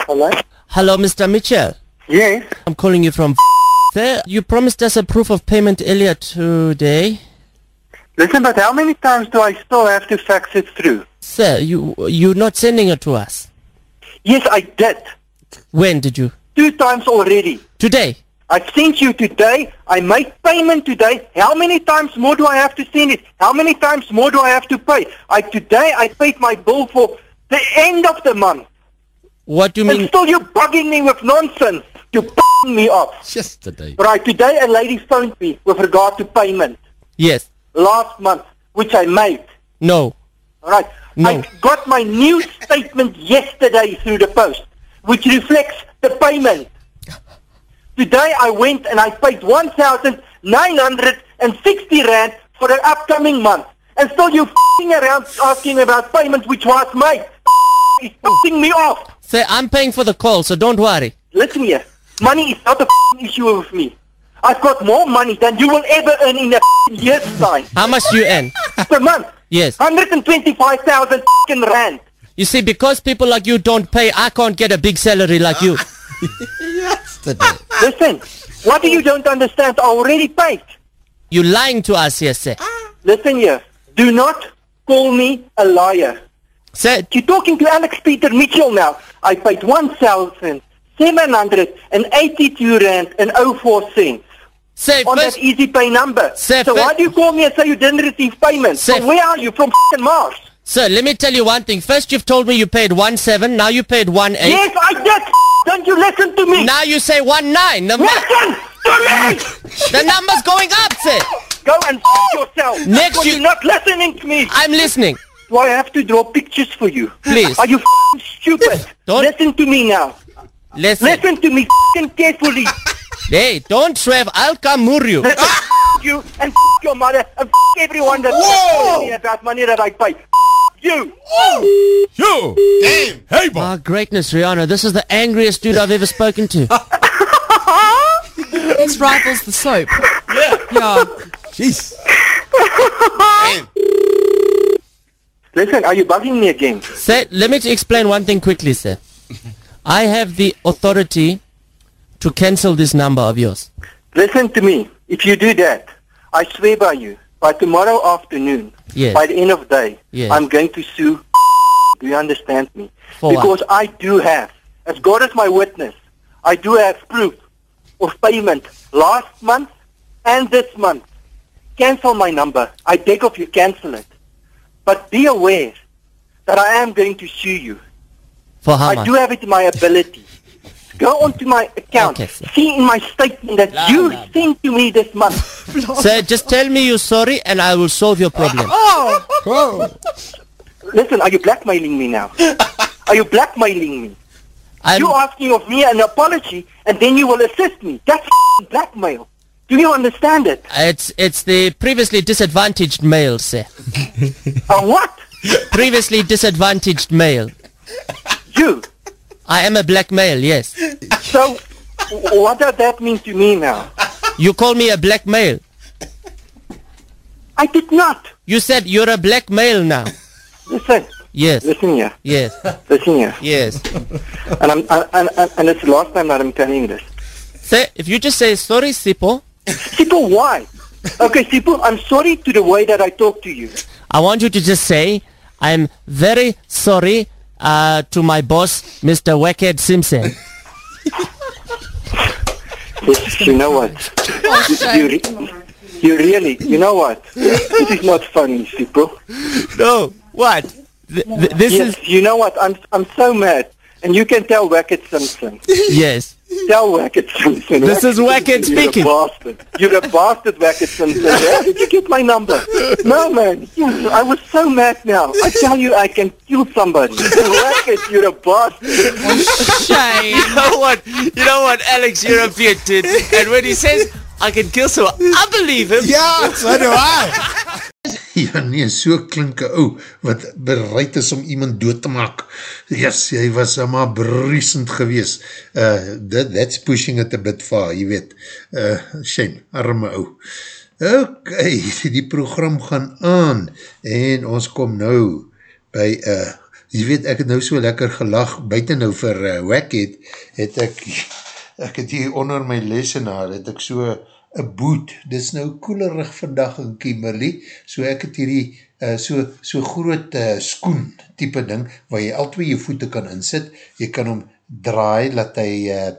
K: Hello?
G: Hello, Mr. Mitchell.
K: Yes.
G: I'm calling you from there. You promised us a proof of payment earlier today.
K: Listen, but how many times do I still have to fax it through?
G: Sir, you you're not sending it to us.
K: Yes, I did.
G: When did you?
K: Two times already.
G: Today.
K: I sent you today. I made payment today. How many times more do I have to send it? How many times more do I have to pay? I today I paid my bill for the end of the month.
G: What do you
K: And
G: mean?
K: still you're bugging me with nonsense. You're bugging me off.
I: Yesterday.
K: Right, today a lady phoned me with regard to payment
G: Yes.
K: last month, which I made.
G: No.
K: All right.
G: No.
K: I got my new statement yesterday through the post, which reflects the payment. Today I went and I paid 1,960 rand for the upcoming month. And still you f***ing around asking about payment which was made. It's f***ing me off.
G: Sir, I'm paying for the call, so don't worry.
K: Listen here. Money is not a f***ing issue with me. I've got more money than you will ever earn in a f***ing year's time.
G: How much do you earn?
K: Per month.
G: Yes.
K: 125,000 f***ing rand.
G: You see, because people like you don't pay, I can't get a big salary like you.
I: Yesterday.
K: Listen, what do you don't understand? I already paid.
G: You're lying to us here, sir.
K: Listen here. Do not call me a liar.
G: Sir,
K: You're talking to Alex Peter Mitchell now. I paid 1,782 rand and 04 cents
G: sir,
K: on
G: first,
K: that easy pay number.
G: Sir,
K: so why do you call me and say you didn't receive payment?
G: Sir,
K: so where are you? From f***ing Mars?
G: Sir, let me tell you one thing. First, you've told me you paid one seven. Now you paid one eight.
K: Yes, I did. Don't you listen to me?
G: Now you say one nine. The,
K: Listen to me!
G: the number's going up, sir.
K: Go and f- yourself.
G: Next you-
K: you're not listening to me.
G: I'm listening.
K: Do I have to draw pictures for you?
G: Please.
K: Are you f***ing stupid?
G: Don't-
K: Listen to me now.
G: Listen.
K: Listen to me f***ing carefully.
G: Hey, don't swear. I'll come mur you.
K: Listen, f- you and f- your mother and f- everyone that's telling me about money that I pay. F- you.
I: You. Damn. Hey, boy.
G: Ah, greatness, Rihanna. This is the angriest dude I've ever spoken to.
L: This rivals the soap. Yeah. Yeah.
I: Jeez.
K: Listen, are you bugging me again?
G: Sir, let me explain one thing quickly, sir. I have the authority to cancel this number of yours.
K: Listen to me. If you do that, I swear by you, by tomorrow afternoon,
G: Yes.
K: by the end of the day,
G: Yes.
K: I'm going to sue. Do you understand me?
G: For what?
K: because I do have, as God is my witness, I do have proof of payment last month and this month. Cancel my number. I beg of you, cancel it. But be aware that I am going to sue you.
G: For how
K: I
G: much?
K: do have it in my ability. Go onto my account.
G: Okay, sir.
K: See in my statement that
G: Blah,
K: you
G: blah, blah.
K: sent to me this month.
G: Sir, just tell me you're sorry and I will solve your problem.
I: Oh.
K: Listen, are you blackmailing me now? Are you blackmailing me?
G: I'm,
K: you asking of me an apology and then you will assist me. That's f***ing blackmail. Do you understand it?
G: it's it's the previously disadvantaged male, sir.
K: Uh, what?
G: Previously disadvantaged male.
K: You.
G: I am a black male, yes.
K: So, what does that mean to me now?
G: You call me a black male.
K: I did not.
G: You said you're a black male now.
K: Listen,
G: Yes,
K: listen here.
G: yes,
K: Listen here.
G: yes.
K: And, I'm, and, and, and it's the last time that I'm telling you this.
H: Say, if you just say sorry, Sipo,
K: Sipo, why? Okay, Sipo, I'm sorry to the way that I talk to you.
H: I want you to just say, I'm very sorry uh, to my boss, Mr. Wackhead Simpson.
K: You know what? you, re- you really, you know what? This is not funny, Sipo.
H: No, what? Th- th- this
K: yes,
H: is
K: you know what? I'm I'm so mad, and you can tell Wackett Simpson.
H: yes.
K: Tell Wackett Simpson.
H: This is Wackett speaking.
K: You're a bastard. You're a bastard, Wackett Simpson. Where did you get my number? No, man. I was so mad now. I tell you, I can kill somebody. Wackett, you're a bastard.
L: Oh, shame.
H: You know what? You know what, Alex You're European did? And when he says, I can kill someone, I believe him.
I: Ja, so do I.
A: Ja nee, so klink een ou wat bereid is om iemand dood te maak. Yes, hy was uh, maar briesend gewees. Uh, that, that's pushing it a bit far, jy weet. Uh, shame, arme ou. Ok, die program gaan aan en ons kom nou by, uh, jy weet, ek het nou so lekker gelag, buiten nou vir uh, Wackhead, het ek, ek het hier onder my lesenaar, het ek so een boot, dit is nou koelerig vandag in Kimberley, so ek het hierdie uh, so, so groot uh, skoen type ding, waar jy al twee je voete kan insit, jy kan hom draai, laat hy uh,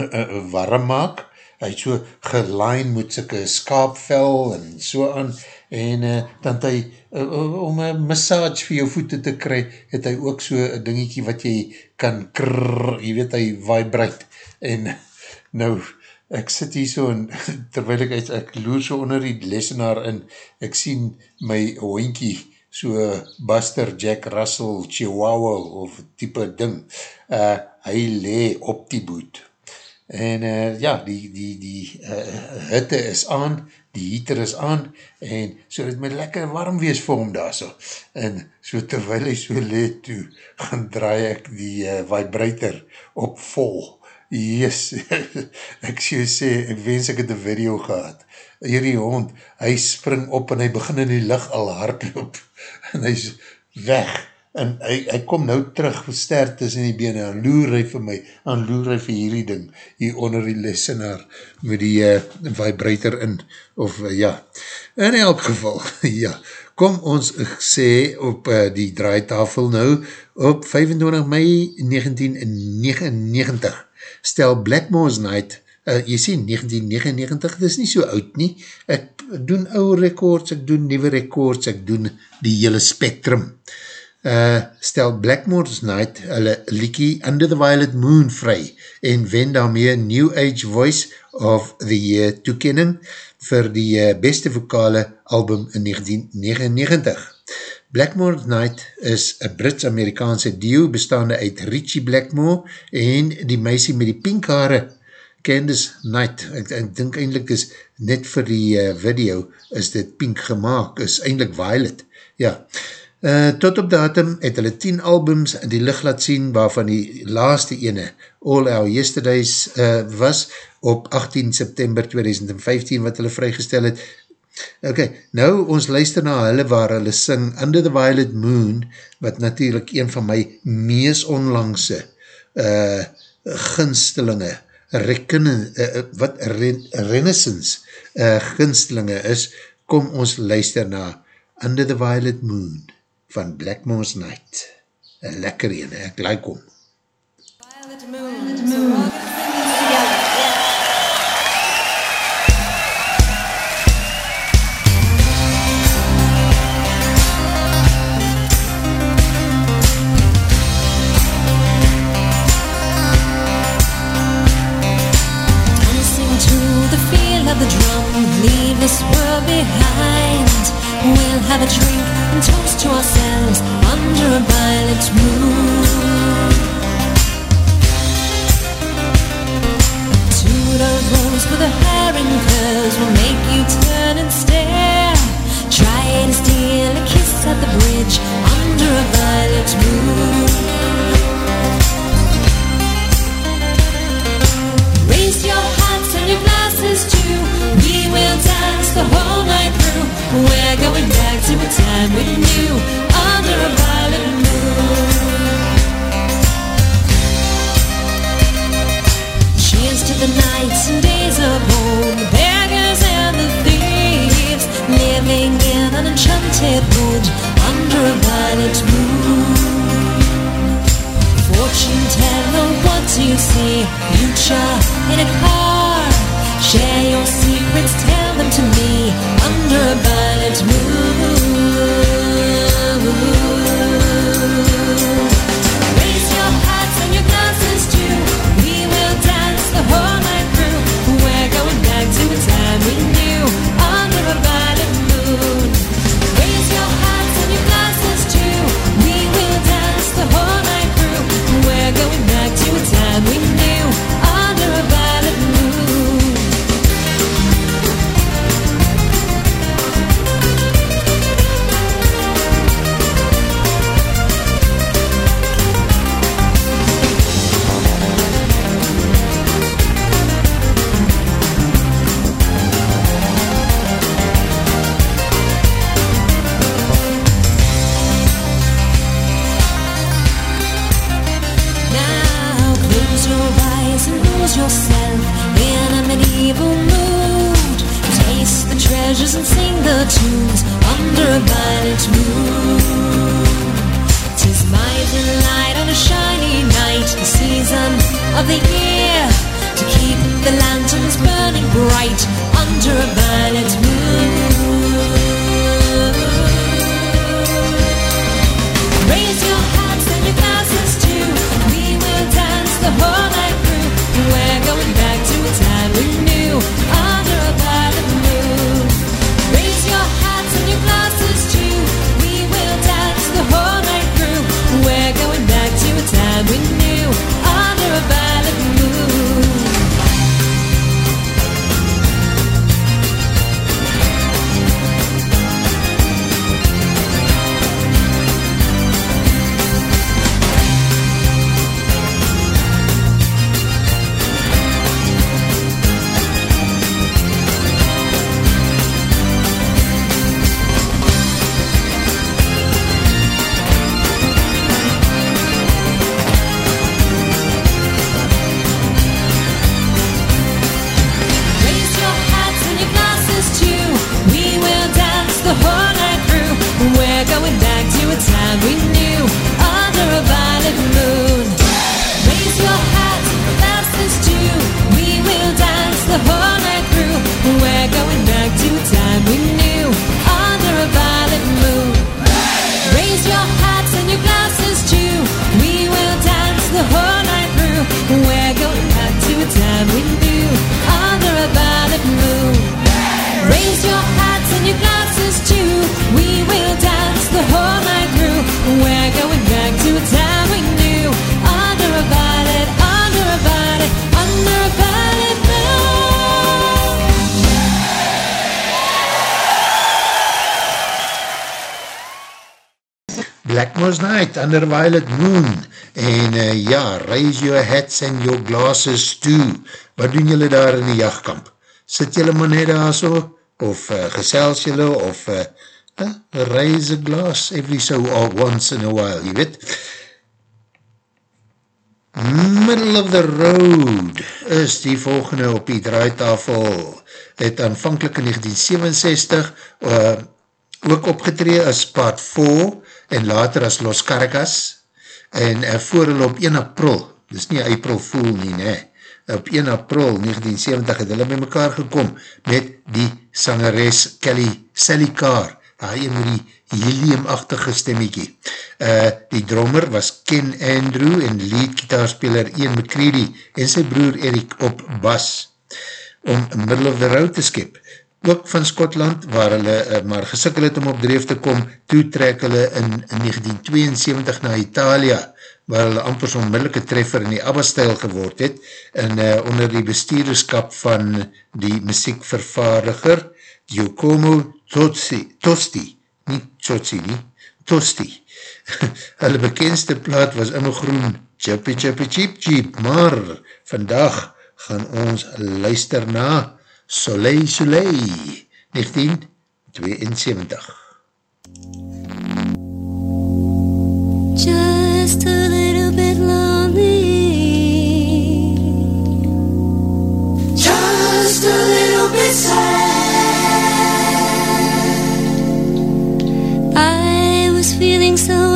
A: uh, uh, warm maak, hy het so geline met syke skaapvel en so aan, en uh, dan het hy, uh, uh, om een massage vir jou voete te kry, het hy ook so een dingetje wat jy kan krrr, jy weet hy vibrate, en nou, ek sit hier so en terwijl ek uit, ek loer so onder die lesenaar in, ek sien my hoinkie, so Buster Jack Russell Chihuahua of type ding, uh, hy le op die boot. En uh, ja, die, die, die uh, hitte is aan, die heater is aan, en so het my lekker warm wees vir hom daar so. En so terwijl hy so le toe, gaan draai ek die uh, vibrator op vol. Yes, ek sê, sê, ek wens ek het een video gehad. Hierdie hond, hy spring op en hy begin in die licht al hardloop. En hy is weg. En hy, hy kom nou terug versterk tussen die bene en loer hy vir my, en loer hy vir hierdie ding hier onder die lesenaar met die uh, vibrator in, of uh, ja, in elk geval, ja, kom ons sê op uh, die draaitafel nou, op 25 mei 1999, stel Blackmore's Night, uh, jy sien 1999, dit is nie so oud nie, ek doen oude records, ek doen nieuwe records, ek doen die hele spectrum. Uh, stel Blackmore's Night hulle liekie Under the Violet Moon vry en wen daarmee New Age Voice of the Year toekenning vir die uh, beste vokale album in 1999. Blackmore's Night is een Brits-Amerikaanse duo bestaande uit Richie Blackmore en die meisie met die pink haare Candice Night. Ek, ek dink eindelijk is net vir die uh, video is dit pink gemaakt, is eindelijk violet. Ja, Uh, tot op datum het hulle 10 albums die licht laat sien waarvan die laaste ene All Our Yesterdays uh, was op 18 September 2015 wat hulle vrygestel het. Ok, nou ons luister na hulle waar hulle sing Under the Violet Moon wat natuurlijk een van my mees onlangse uh, ginstelinge rekenne, uh, wat re renaissance uh, ginstelinge is, kom ons luister na Under the Violet Moon van Blackmore's Night. Een lekker ene, ek like om.
C: Dancing
A: Blackmore's Night, Under Violet Moon, en uh, ja, raise your hats and your glasses too. Wat doen julle daar in die jachtkamp? Sit julle maar net daar so, of uh, gesels julle, of uh, uh, raise a glass every so once in a while, jy weet. Middle of the Road is die volgende op die draaitafel. Het aanvankelijk in 1967 uh, ook opgetree as part 4 en later as Los Caracas en uh, voor hulle op 1 april, dis nie April Fool nie, ne, op 1 april 1970 het hulle by mekaar gekom met die sangeres Kelly Sally Carr, een met die heliumachtige stemmiekie. Uh, die drummer was Ken Andrew en lead gitaarspeler Ian McCready en sy broer Eric op bas om Middle of the Road te skip. Ook van Skotland, waar hulle uh, maar gesikkel het om op dreef te kom, toe trek hulle in, in 1972 na Italia, waar hulle amper so'n onmiddellike treffer in die ABBA-stijl geword het, en uh, onder die bestuurderskap van die muziekvervaardiger Giacomo Tozzi, Tosti, nie Tozzi nie, Tosti. hulle bekendste plaat was immergroen Chippy Chippy Cheep Cheep, maar vandag gaan ons luister na Soleil Soleil 1972.
C: Just a little bit lonely.
M: Just a little bit sad.
C: I was feeling so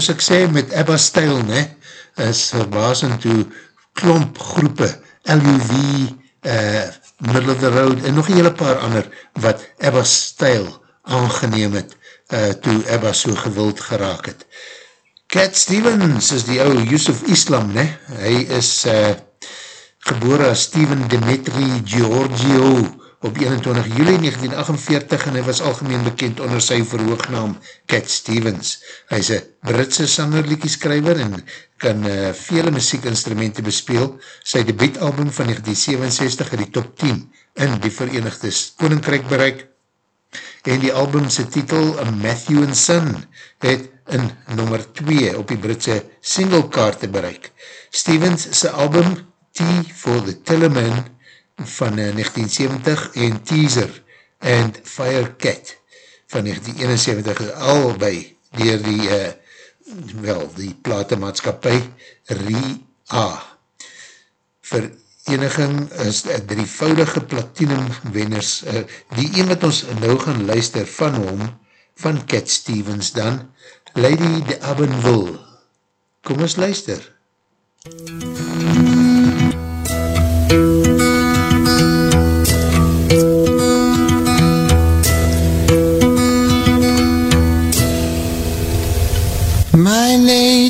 A: soos ek sê, met Abba Style, ne, is verbasend toe klomp groepe, LUV, uh, middle of the road, en nog een hele paar ander, wat Abba Style aangeneem het, uh, toe Abba so gewild geraak het. Cat Stevens is die ou Yusuf Islam, ne, hy is uh, geboore as Steven Dimitri Giorgio, op 21 juli 1948 en hy was algemeen bekend onder sy verhoognaam Cat Stevens. Hy is een Britse sanger liedjeskrijver en kan uh, vele muziekinstrumenten bespeel. Sy debietalbum van 1967 het die top 10 in die Verenigde Koninkrijk bereik en die albumse titel Matthew and Son het in nummer 2 op die Britse singlekaarte bereik. Stevens album T for the Tillerman van uh, 1970 en Teaser and Firecat van 1971 albei dier die uh, wel, die platemaatskapie RIA vereniging is uh, drievoudige platinum wenners uh, die een wat ons nou gaan luister van hom van Cat Stevens dan Lady de Abbenville kom ons luister.
F: My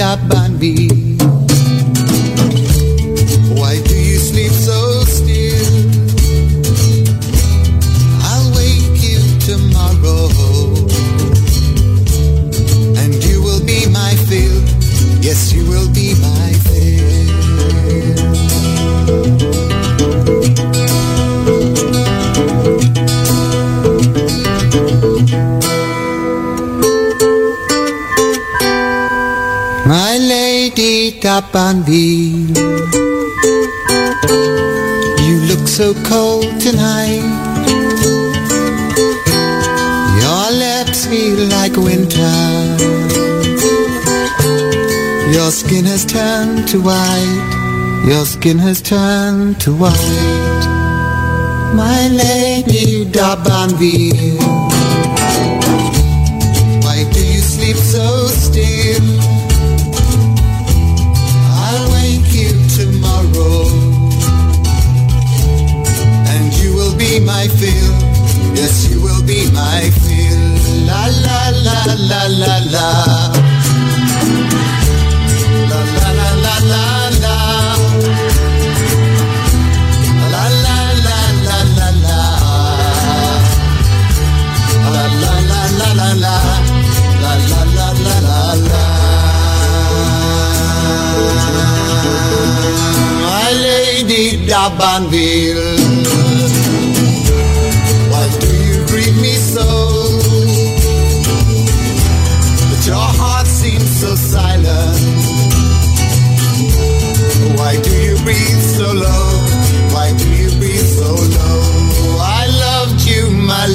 F: lady Dabanbi. Lady Dabanville, you look so cold tonight. Your lips feel like winter. Your skin has turned to white. Your skin has turned to white. My lady Dabanville. La la la la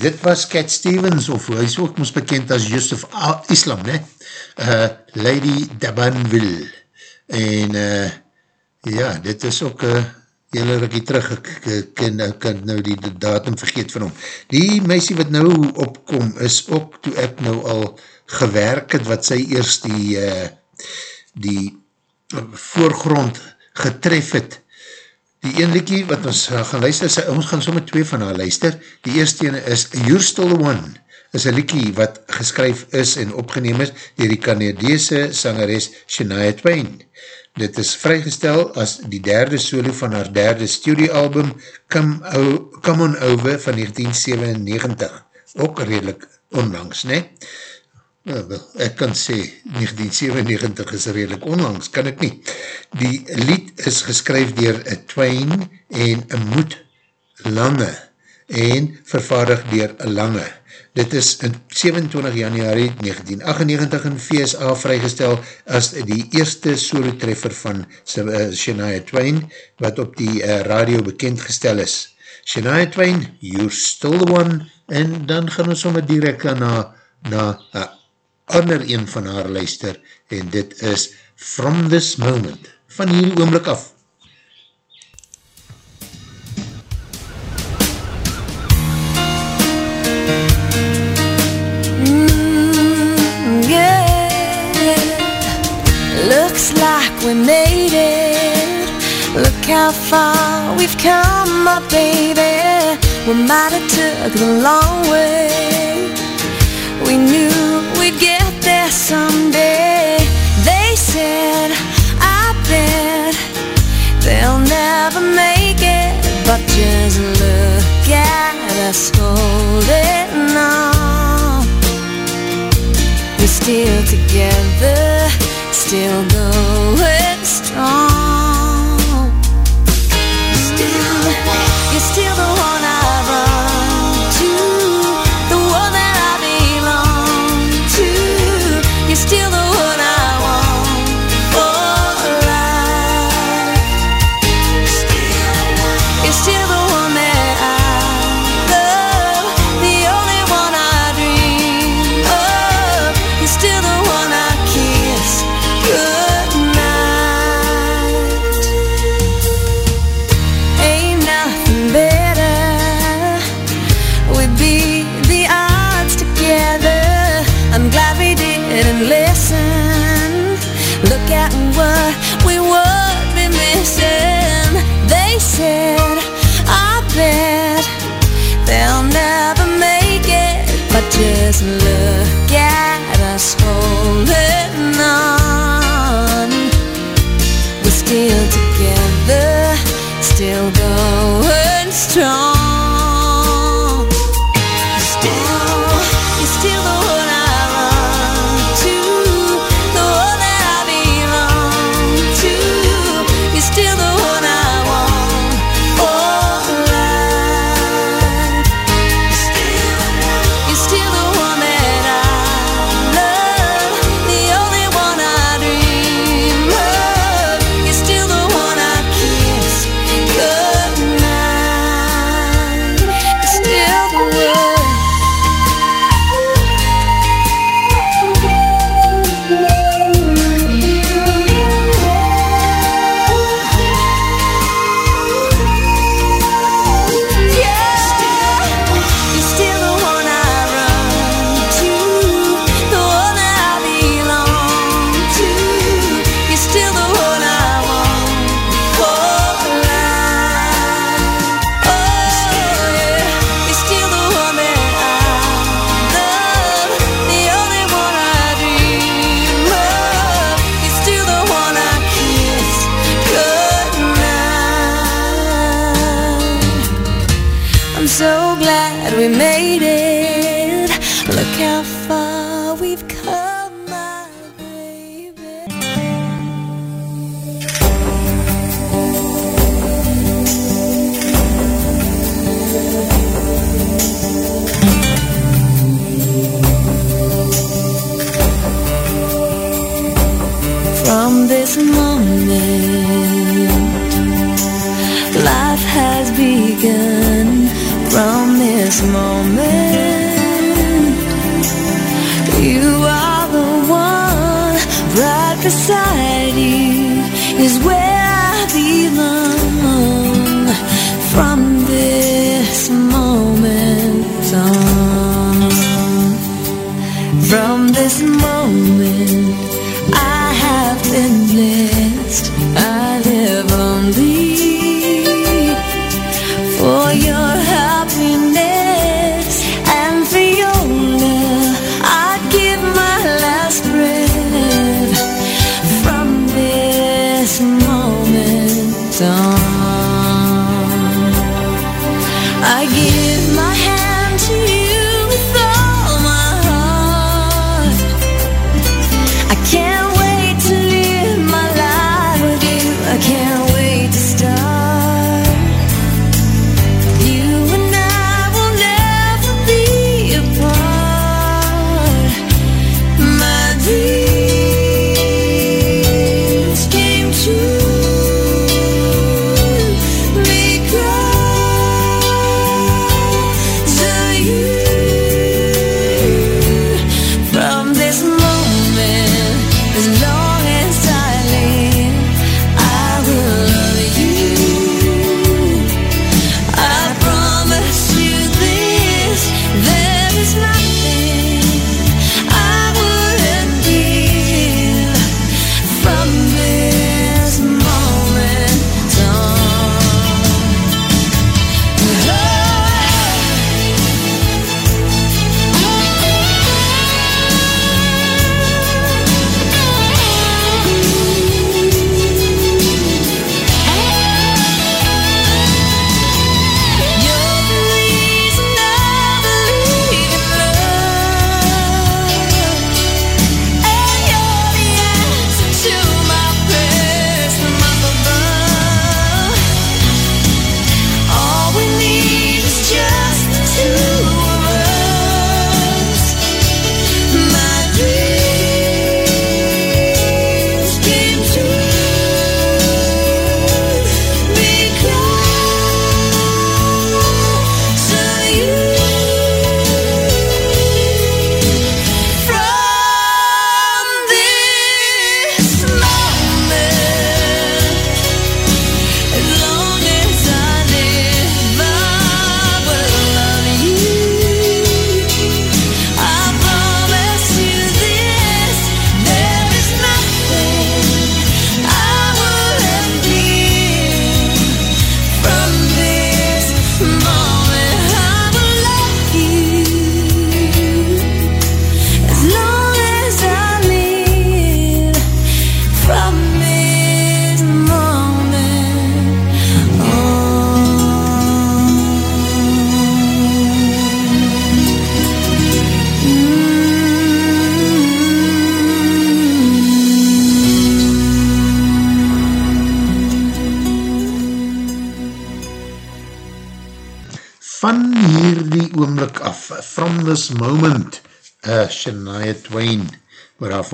A: Dit was Cat Stevens, of hy is ook ons bekend as Yusuf A- Islam, ne? Uh, Lady Dabanville. En, uh, ja, dit is ook, uh, jylle rikkie terug, ek, ek, kan, ek kan nou die datum vergeet van hom. Die meisie wat nou opkom, is ook toe ek nou al gewerk het, wat sy eerst die, uh, die voorgrond getref het. Die een liekie wat ons uh, gaan luister, sy, ons gaan sommer twee van haar luister. Die eerste ene is You're Still the One, is een liekie wat geskryf is en opgeneem is dier die Canadese sangeres Shania Twain. Dit is vrygestel as die derde solo van haar derde studioalbum Come, o, Come On Over van 1997. Ook redelijk onlangs, ne? Nou, wel, ek kan sê 1997 is redelijk onlangs, kan ek nie. Die lied is geskryf dier Twain en Moed Lange en vervaardig dier Lange. Dit is in 27 januari 1998 in VSA vrygestel as die eerste solo treffer van Shania Twain, wat op die uh, radio bekendgestel is. Shania Twain, You're Still the One, en dan gaan ons sommer direct na, na uh, ander een van haar luister, en dit is From This Moment, van hierdie oomlik af.
C: Mm, yeah. Looks like we made it. Look how far we've come, my baby. We might have took the long way. Still going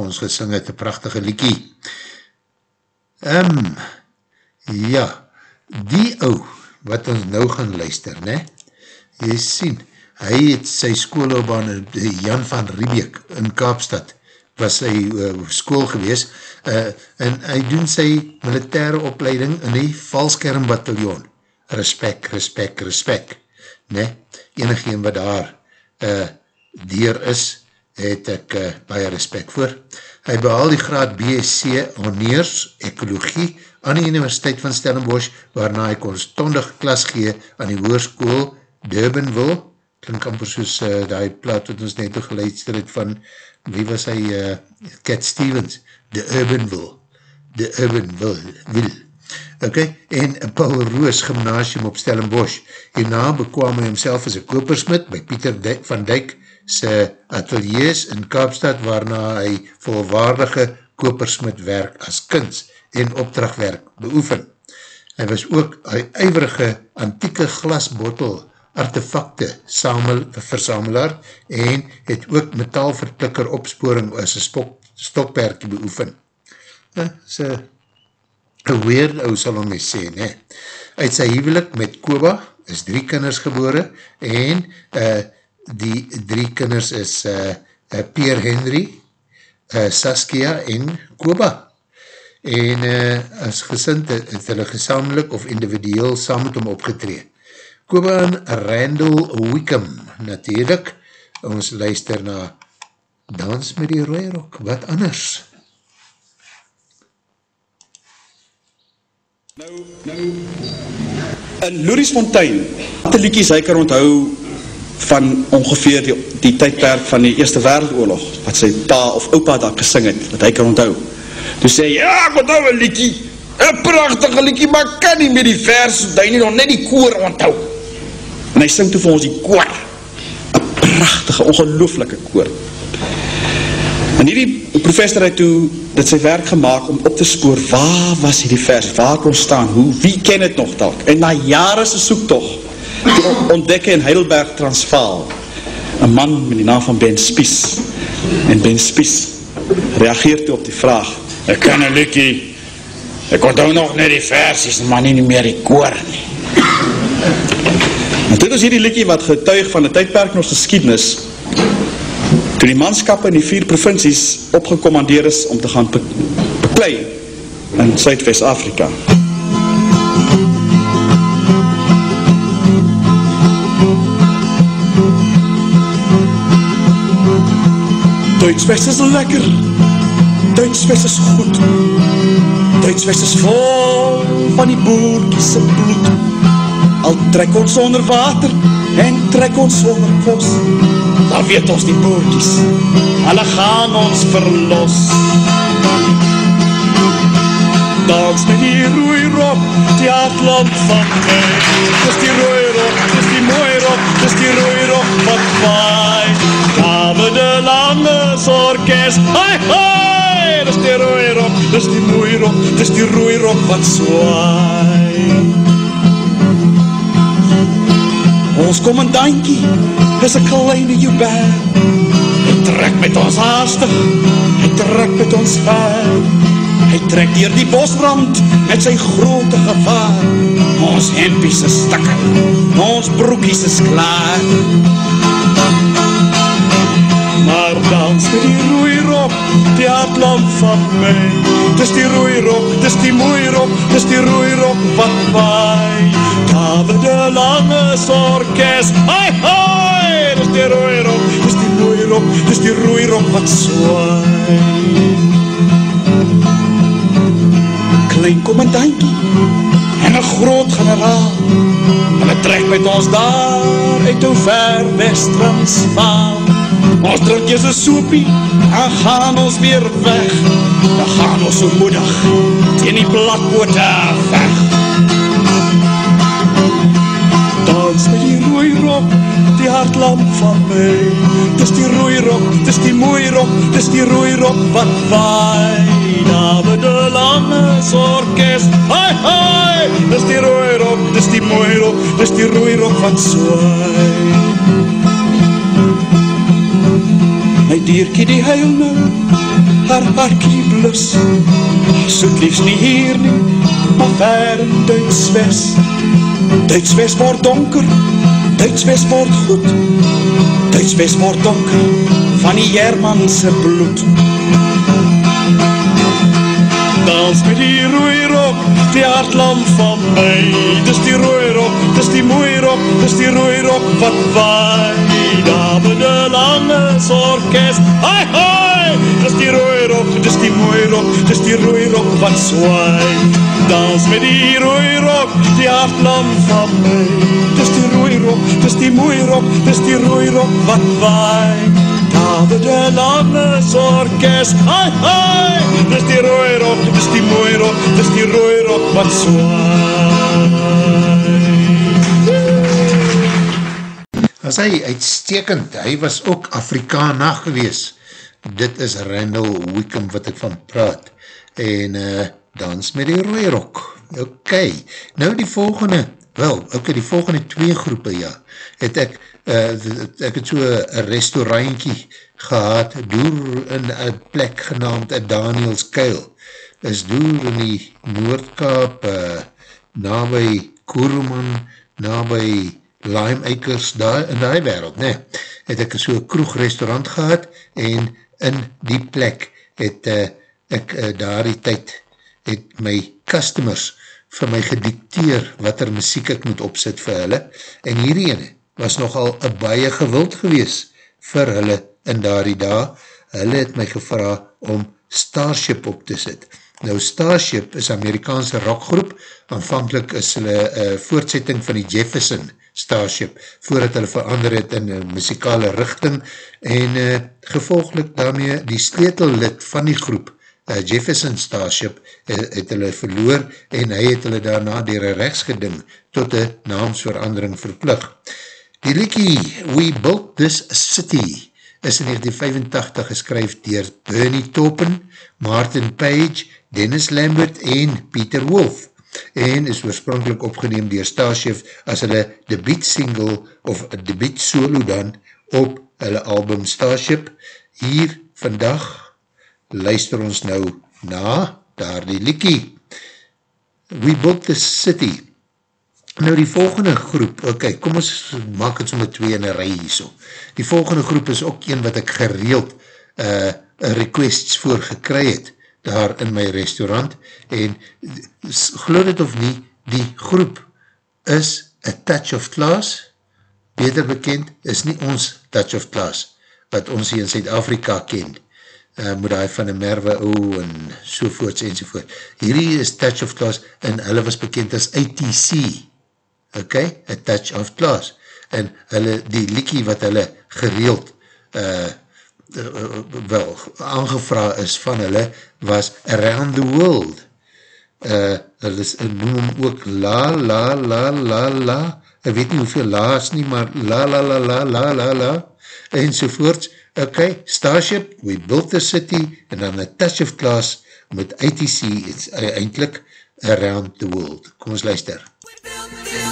A: ons gesing het, een prachtige liekie. Um, ja, die ou, wat ons nou gaan luister, ne? jy sien, hy het sy skoolloobaan, Jan van Riebeek in Kaapstad, was sy uh, school gewees, uh, en hy doen sy militaire opleiding in die valskermbataljoon. Respect, respect, respect. Ne? Enig een wat daar uh, dier is, het ek uh, baie respect voor. Hy behaal die graad BSc Honeurs Ekologie aan die Universiteit van Stellenbosch, waarna hy konstondig klas gee aan die hoerskoel Durbanville, klink amper soos uh, die plaat wat ons net geluister het van wie was hy, uh, Cat Stevens, The Urbanville, The Urbanville, Will. Ok, en Paul Roos Gymnasium op Stellenbosch. Hierna bekwam hy homself as een kopersmid by Pieter Dijk, van Dijk sy ateliers in Kaapstad, waarna hy volwaardige kopersmid werk as kunst en opdrachtwerk beoefen. Hy was ook hy ijverige antieke glasbottel artefakte samel, versamelaar en het ook metaalverplikker opsporing as een stokperkie beoefen. Ja, so, een weird ou sal om my sê, ne? Uit sy huwelik met Koba is drie kinders gebore en uh, die drie kinders is uh, uh, Pierre Henry, uh, Saskia en Koba. En uh, as gesind het, het hulle gesamelik of individueel saam met hom opgetree. Koban Randall Wickham, natuurlijk, ons luister na Dans met die Rooierok, wat anders?
D: Nou, nou, in Lourdes Fontein, wat die liekies hy kan onthou van ongeveer die, die tydperk van die Eerste Wereldoorlog, wat sy pa of opa daar gesing het, wat hy kan onthou. Toe sê, ja, ek onthou een liekie, een prachtige liekie, maar kan nie meer die vers, dat hy nie nog net die koor onthou. En hy sing toe vir ons die koor, een prachtige, ongelooflike koor. En hierdie professor het toe dit sy werk gemaakt om op te spoor, waar was hierdie vers, waar kon staan, hoe, wie ken het nog dalk? En na jare se soektocht, toe ontdek hy in Heidelberg Transvaal, een man met die naam van Ben Spies. En Ben Spies reageer toe op die vraag, ek ken een liekie, ek onthou nog net die versies, maar nie meer die koor nie. En dit is hierdie liekie wat getuig van die tydperk in ons geschiedenis, toe die manskappe in die vier provincies opgecommandeer is om te gaan be beklei in Zuidwest-Afrika. Duitswest is lekker, Duitswest is goed, Duitswest is vol van die boerkiese bloed. Al trek ons onder water en trek ons onder kos, dan weet ons die boerkies, hulle gaan ons verlos. Dans met die roeirok, die hartland van my, dis die roeirok, dis die mooi rok, wat vaai. David de Langes orkest, hai hai, dis die roeirok, dis die mooi rok, dis die roeirok wat zwaai. Ons commandantje is een kleine joubert. Hy trek met ons haastig, hy trek met ons ver. Hy trek dier die bosrand met sy grote gevaar. Ons hempies is stikker, ons broekies is klaar. Maar dans met die roeirok, die hartland van my. Dis die roeirok, dis die mooirok, dis die roeirok wat waai. David de Langes orkest, hai hai, dis die roeirok, dis die mooirok, dis die roeirok wat zwaai. Klein commandantje en een groot generaal, en het trek met ons daar uit hoe ver West-Transvaal. Ons drink jy so soepie, en gaan ons weer weg. Dan gaan ons so moedig, teen die bladbote weg. Dans met die rooi rok, die hartlamp van my. Dis die roeirok, dis die moeirok, dis die roeirok wat waai. David de Langes orkest, hai hai, dis die roeirok, dis die moeirok, dis die roeirok wat zwaai. My dierkie die huil nou, haar harkie blus, soek liefst nie hier nie, maar ver in Duitswes. Duitswes word donker, Duitswes word goed, Duitswes word donker, van die Jermanse bloed. Dans met die roeirok, die hartlam van my, dis die roeirok, dis die moeirok, dis die roeirok wat waai. Dame de Langes orkest, hai hai, dis die roeirok, dis die moeirok, dis die roeirok wat zwaai. Dans met die roeirok, die hartlam van my, dis die roeirok, dis die moeirok, dis die roeirok wat waai. Dame de Langes orkest, hai hai, dis die roeirok, dis die moeirok, dis die roeirok wat zwaai.
A: As hy uitstekend, hy was ook Afrikaana gewees. Dit is Randall Wickham wat ek van praat. En uh, dans met die rooierok. Ok, nou die volgende, wel, ok, die volgende twee groepe, ja, het ek, uh, ek het so een restaurantje gehad, door in een plek genaamd Daniels Keil. Is door in die Noordkaap, uh, nabij Koerman, nabij Lime Acres, daar in die wereld, ne, het ek so kroeg restaurant gehad, en in die plek het uh, ek uh, daar die tyd, het my customers vir my gedikteer wat er muziek ek moet opsit vir hulle, en hierdie ene was nogal een baie gewild gewees vir hulle in daardie dag, hulle het my gevra om Starship op te sit. Nou Starship is Amerikaanse rockgroep, aanvankelijk is hulle uh, voortsetting van die Jefferson Starship, voordat hulle verander het in een muzikale richting, en uh, gevolglik daarmee die sleetellid van die groep, uh, Jefferson Starship, uh, het hulle verloor, en hy het hulle daarna dier een rechtsgeding tot een naamsverandering verplug. Die liekie We Built This City is in 1985 geskryf dier Bernie Toppen, Martin Page, Dennis Lambert en Peter Wolf en is oorspronkelijk opgeneem dier Starship as hulle debiet single of debiet solo dan op hulle album Starship. Hier vandag luister ons nou na daar die liekie. We Built the City. Nou die volgende groep, ok, kom ons maak het so met twee in een rij hier so. Die volgende groep is ook een wat ek gereeld uh, requests voor gekry het daar in my restaurant en geloof het of nie, die groep is A Touch of Class, beter bekend, is nie ons Touch of Class, wat ons hier in Zuid-Afrika kent, uh, moet hy van een merwe o en sovoorts en sovoort. Hierdie is Touch of Class en hulle was bekend as ATC, ok, A Touch of Class, en hulle, die liekie wat hulle gereeld uh, wel, aangevra is van hulle, was Around the World. Uh, hulle noem hom ook La La La La La, ek weet nie hoeveel la's nie, maar La La La La La La La, enzovoorts. Ok, Starship, We Built the City, en dan A Touch of Class, met ITC, it's uh, eindelijk Around the World. Kom ons luister.
M: We built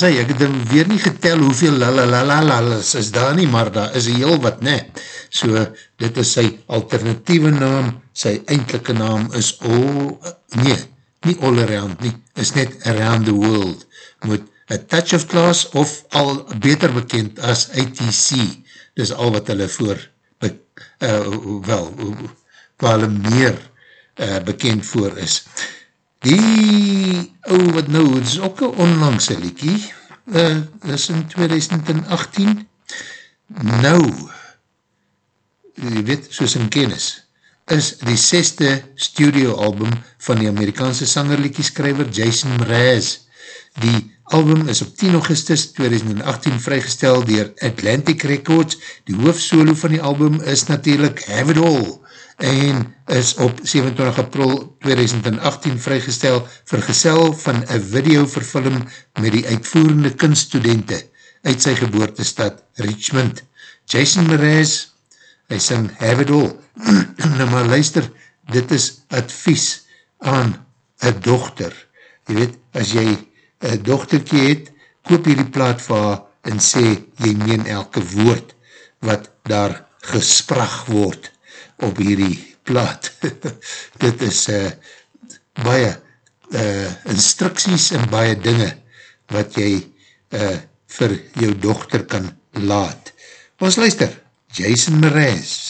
A: as hy, ek het hem weer nie getel hoeveel lalalalalas is daar nie, maar daar is heel wat ne. So, dit is sy alternatieve naam, sy eindelike naam is all, nee, nie all around nie, is net around the world, met a touch of class of al beter bekend as ATC, dis al wat hulle voor, be, uh, wel, waar hulle meer uh, bekend voor is. Die ou wat nou, het is ook een onlangse liekie, uh, is in 2018, nou, jy weet, soos in kennis, is die seste studioalbum van die Amerikaanse sangerliekieskrijver Jason Mraz. Die album is op 10 augustus 2018 vrygestel dier Atlantic Records. Die hoofdsolo van die album is natuurlijk Have It All en is op 27 april 2018 vrygestel vergesel van een videoverfilm met die uitvoerende kunststudente uit sy geboortestad Richmond. Jason Mraz hy sing Have It All. nou maar luister, dit is advies aan een dochter. Je weet, as jy een dochterkie het, koop jy die plaat vir haar en sê, jy meen elke woord wat daar gesprag word op hierdie plaat. dit is uh, baie uh, instructies en baie dinge wat jy uh, vir jou dochter kan laat. Ons luister, Jason Mraz.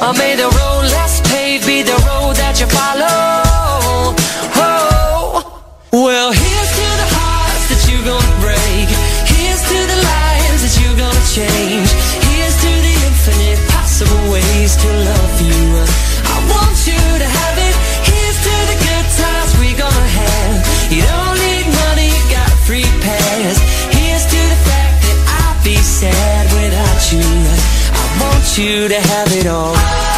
N: Or may the road less paved be the road that you follow. You to have it all.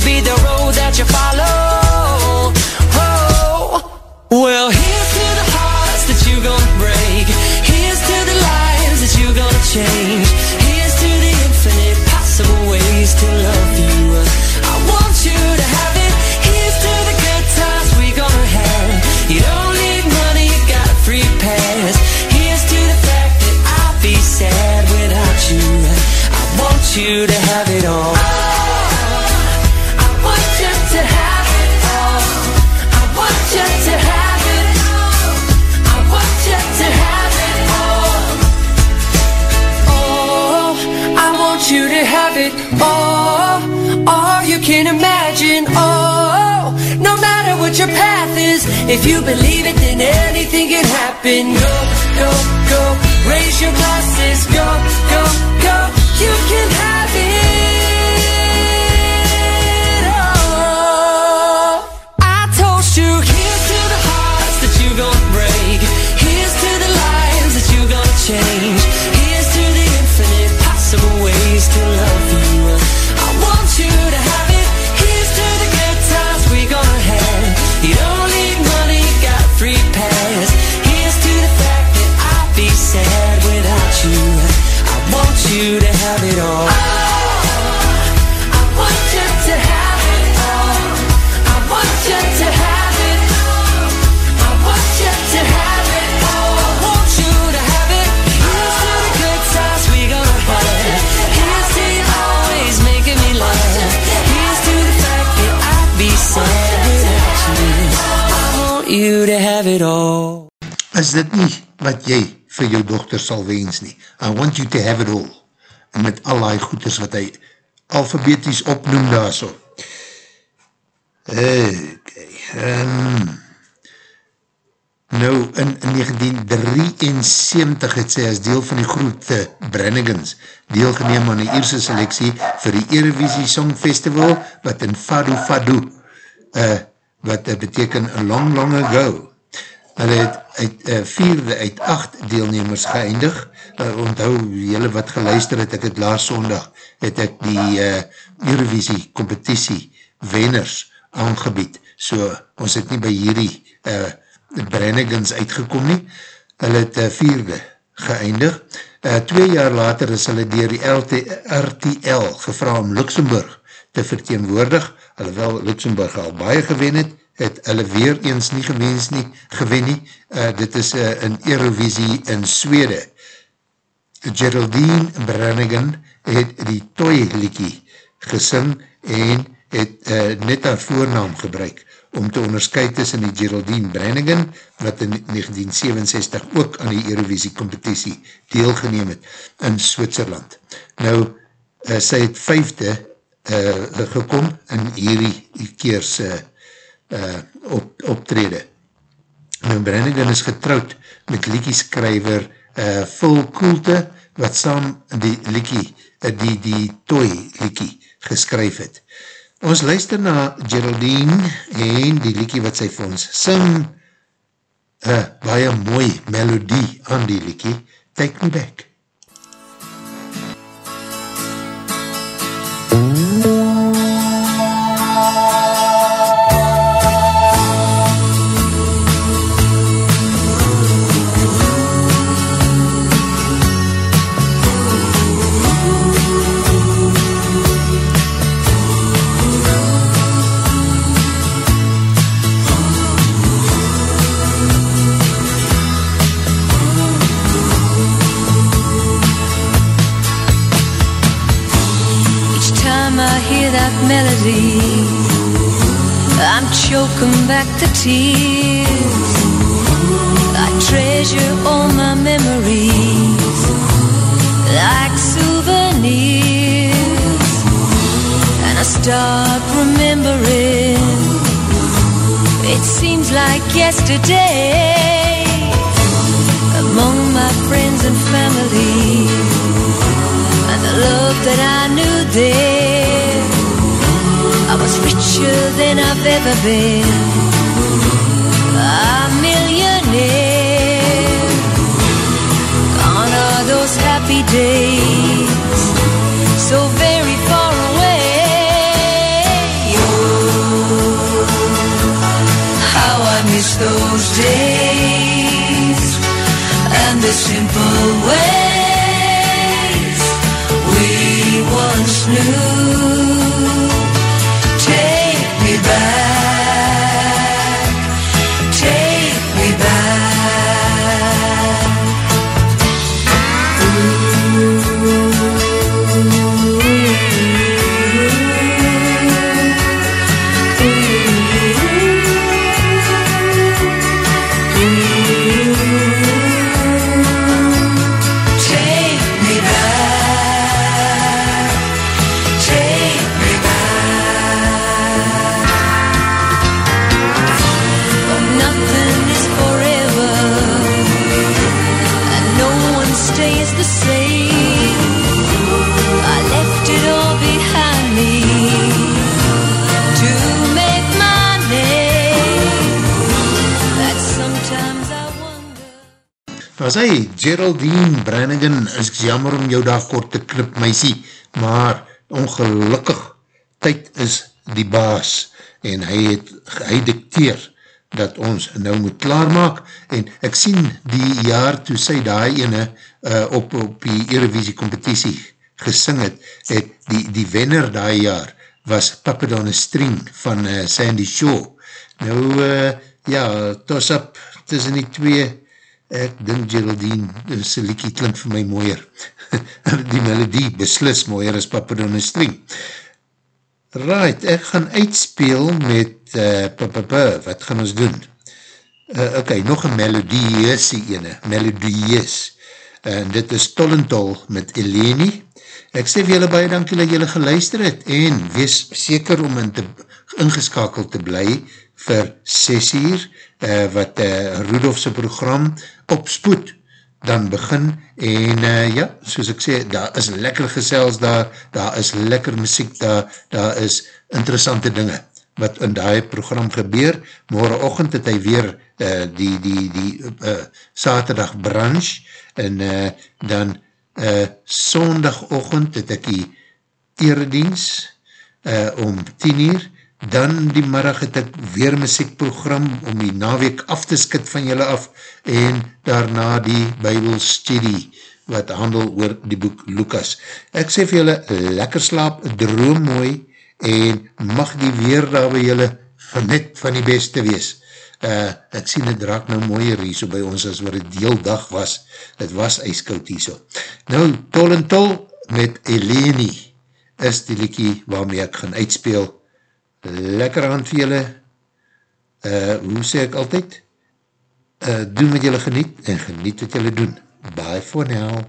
N: be the road that you follow. Oh, well, here's to the hearts that you're gonna break. Here's to the lives that you're gonna change. Here's to the infinite possible ways to love you. I want you to have it. Here's to the good times we gonna have. You don't need money, you got a free pass. Here's to the fact that I'll be sad without you. I want you to have it all. If you believe it, then anything can happen. Go, go, go. Raise your glasses. Go, go, go. You can have it
A: is dit nie wat jy vir jou dochter sal wens nie. I want you to have it all. En met al die goeders wat hy alfabeties opnoem daar so. Okay, um, nou in 1973 het sy as deel van die groepte Brannigans deelgeneem aan die eerste selectie vir die Erevisie Song Festival wat in Fado Fado uh, wat uh, beteken long long ago hulle het uit uh, vierde uit acht deelnemers geëindig. Uh, onthou jylle wat geluister het ek het laas sondag het ek die uh, Eurovisie competitie wenners aangebied. So ons het nie by hierdie uh, Brennigans uitgekom nie. Hulle het uh, vierde geëindig. Uh, twee jaar later is hulle dier die LT, RTL gevra om Luxemburg te verteenwoordig alhoewel Luxemburg al baie gewen het het hulle weer eens nie geweens nie, gewen nie. Uh, dit is uh, in Eurovisie in Swede. Geraldine Brannigan het die toy liekie gesing en het uh, net haar voornaam gebruik om te onderscheid tussen die Geraldine Brannigan wat in 1967 ook aan die Eurovisie competitie deelgeneem het in Switserland. Nou, uh, sy het vijfde uh, gekom in hierdie keerse uh, uh, op, optrede. Nou, Brannigan is getrouwd met liekieskrijver uh, Phil Koelte, wat saam die liekie, uh, die, die toy liekie geskryf het. Ons luister na Geraldine en die liekie wat sy vir ons sing, uh, baie mooi melodie aan die liekie, Take Me Back.
C: Each hear that melody, I'm choking back the tears. I treasure all my memories like souvenirs. And I start remembering, it seems like yesterday, among my friends and family and the love that I knew then. I richer than I've ever been, a millionaire. Gone are those happy days, so very far away. Oh, how I miss those days and the simple ways we once knew.
A: Was hy, Geraldine Brannigan, is jammer om jou daar kort te knip, meisie, maar ongelukkig, tyd is die baas, en hy het, hy dikteer, dat ons nou moet klaarmaak, en ek sien die jaar toe sy daai ene uh, op, op die Eurovisie competitie gesing het, het die, die wenner daai jaar was Puppet on a String van uh, Sandy Shaw. Nou, uh, ja, tos up tussen die twee, ek dink Geraldine, sy liekie klink vir my mooier. die melodie beslis mooier as a String. Right, ek gaan uitspeel met uh, p -p -p, wat gaan ons doen? uh, ok, nog een melodieuse ene, melodieus, en dit is Tollentol met Eleni, ek sê vir julle baie dankie dat julle geluister het, en wees seker om in te, ingeskakeld te bly vir 6 uur, uh, wat uh, Rudolfse program opspoed, dan begin, en uh, ja, soos ek sê, daar is lekker gesels daar, daar is lekker muziek daar, daar is interessante dinge, wat in die program gebeur, morgenochtend het hy weer uh, die, die, die uh, saterdag branch, en uh, dan uh, sondagochtend het ek die eredienst uh, om 10 uur, dan die middag het ek weer muziekprogram om die naweek af te skit van julle af, en daarna die bybelstudie, wat handel oor die boek Lukas. Ek sê vir julle, lekker slaap, droom mooi, en mag die weer daar by julle net van die beste wees. Uh, ek sien het raak nou mooier hier so by ons as wat het deeldag was. Het was ijskoud hier so. Nou, Tol en Tol met Eleni is die liekie waarmee ek gaan uitspeel. Lekker aan vir julle. Uh, hoe sê ek altyd? Uh, doen wat julle geniet en geniet wat julle doen. Bye for now.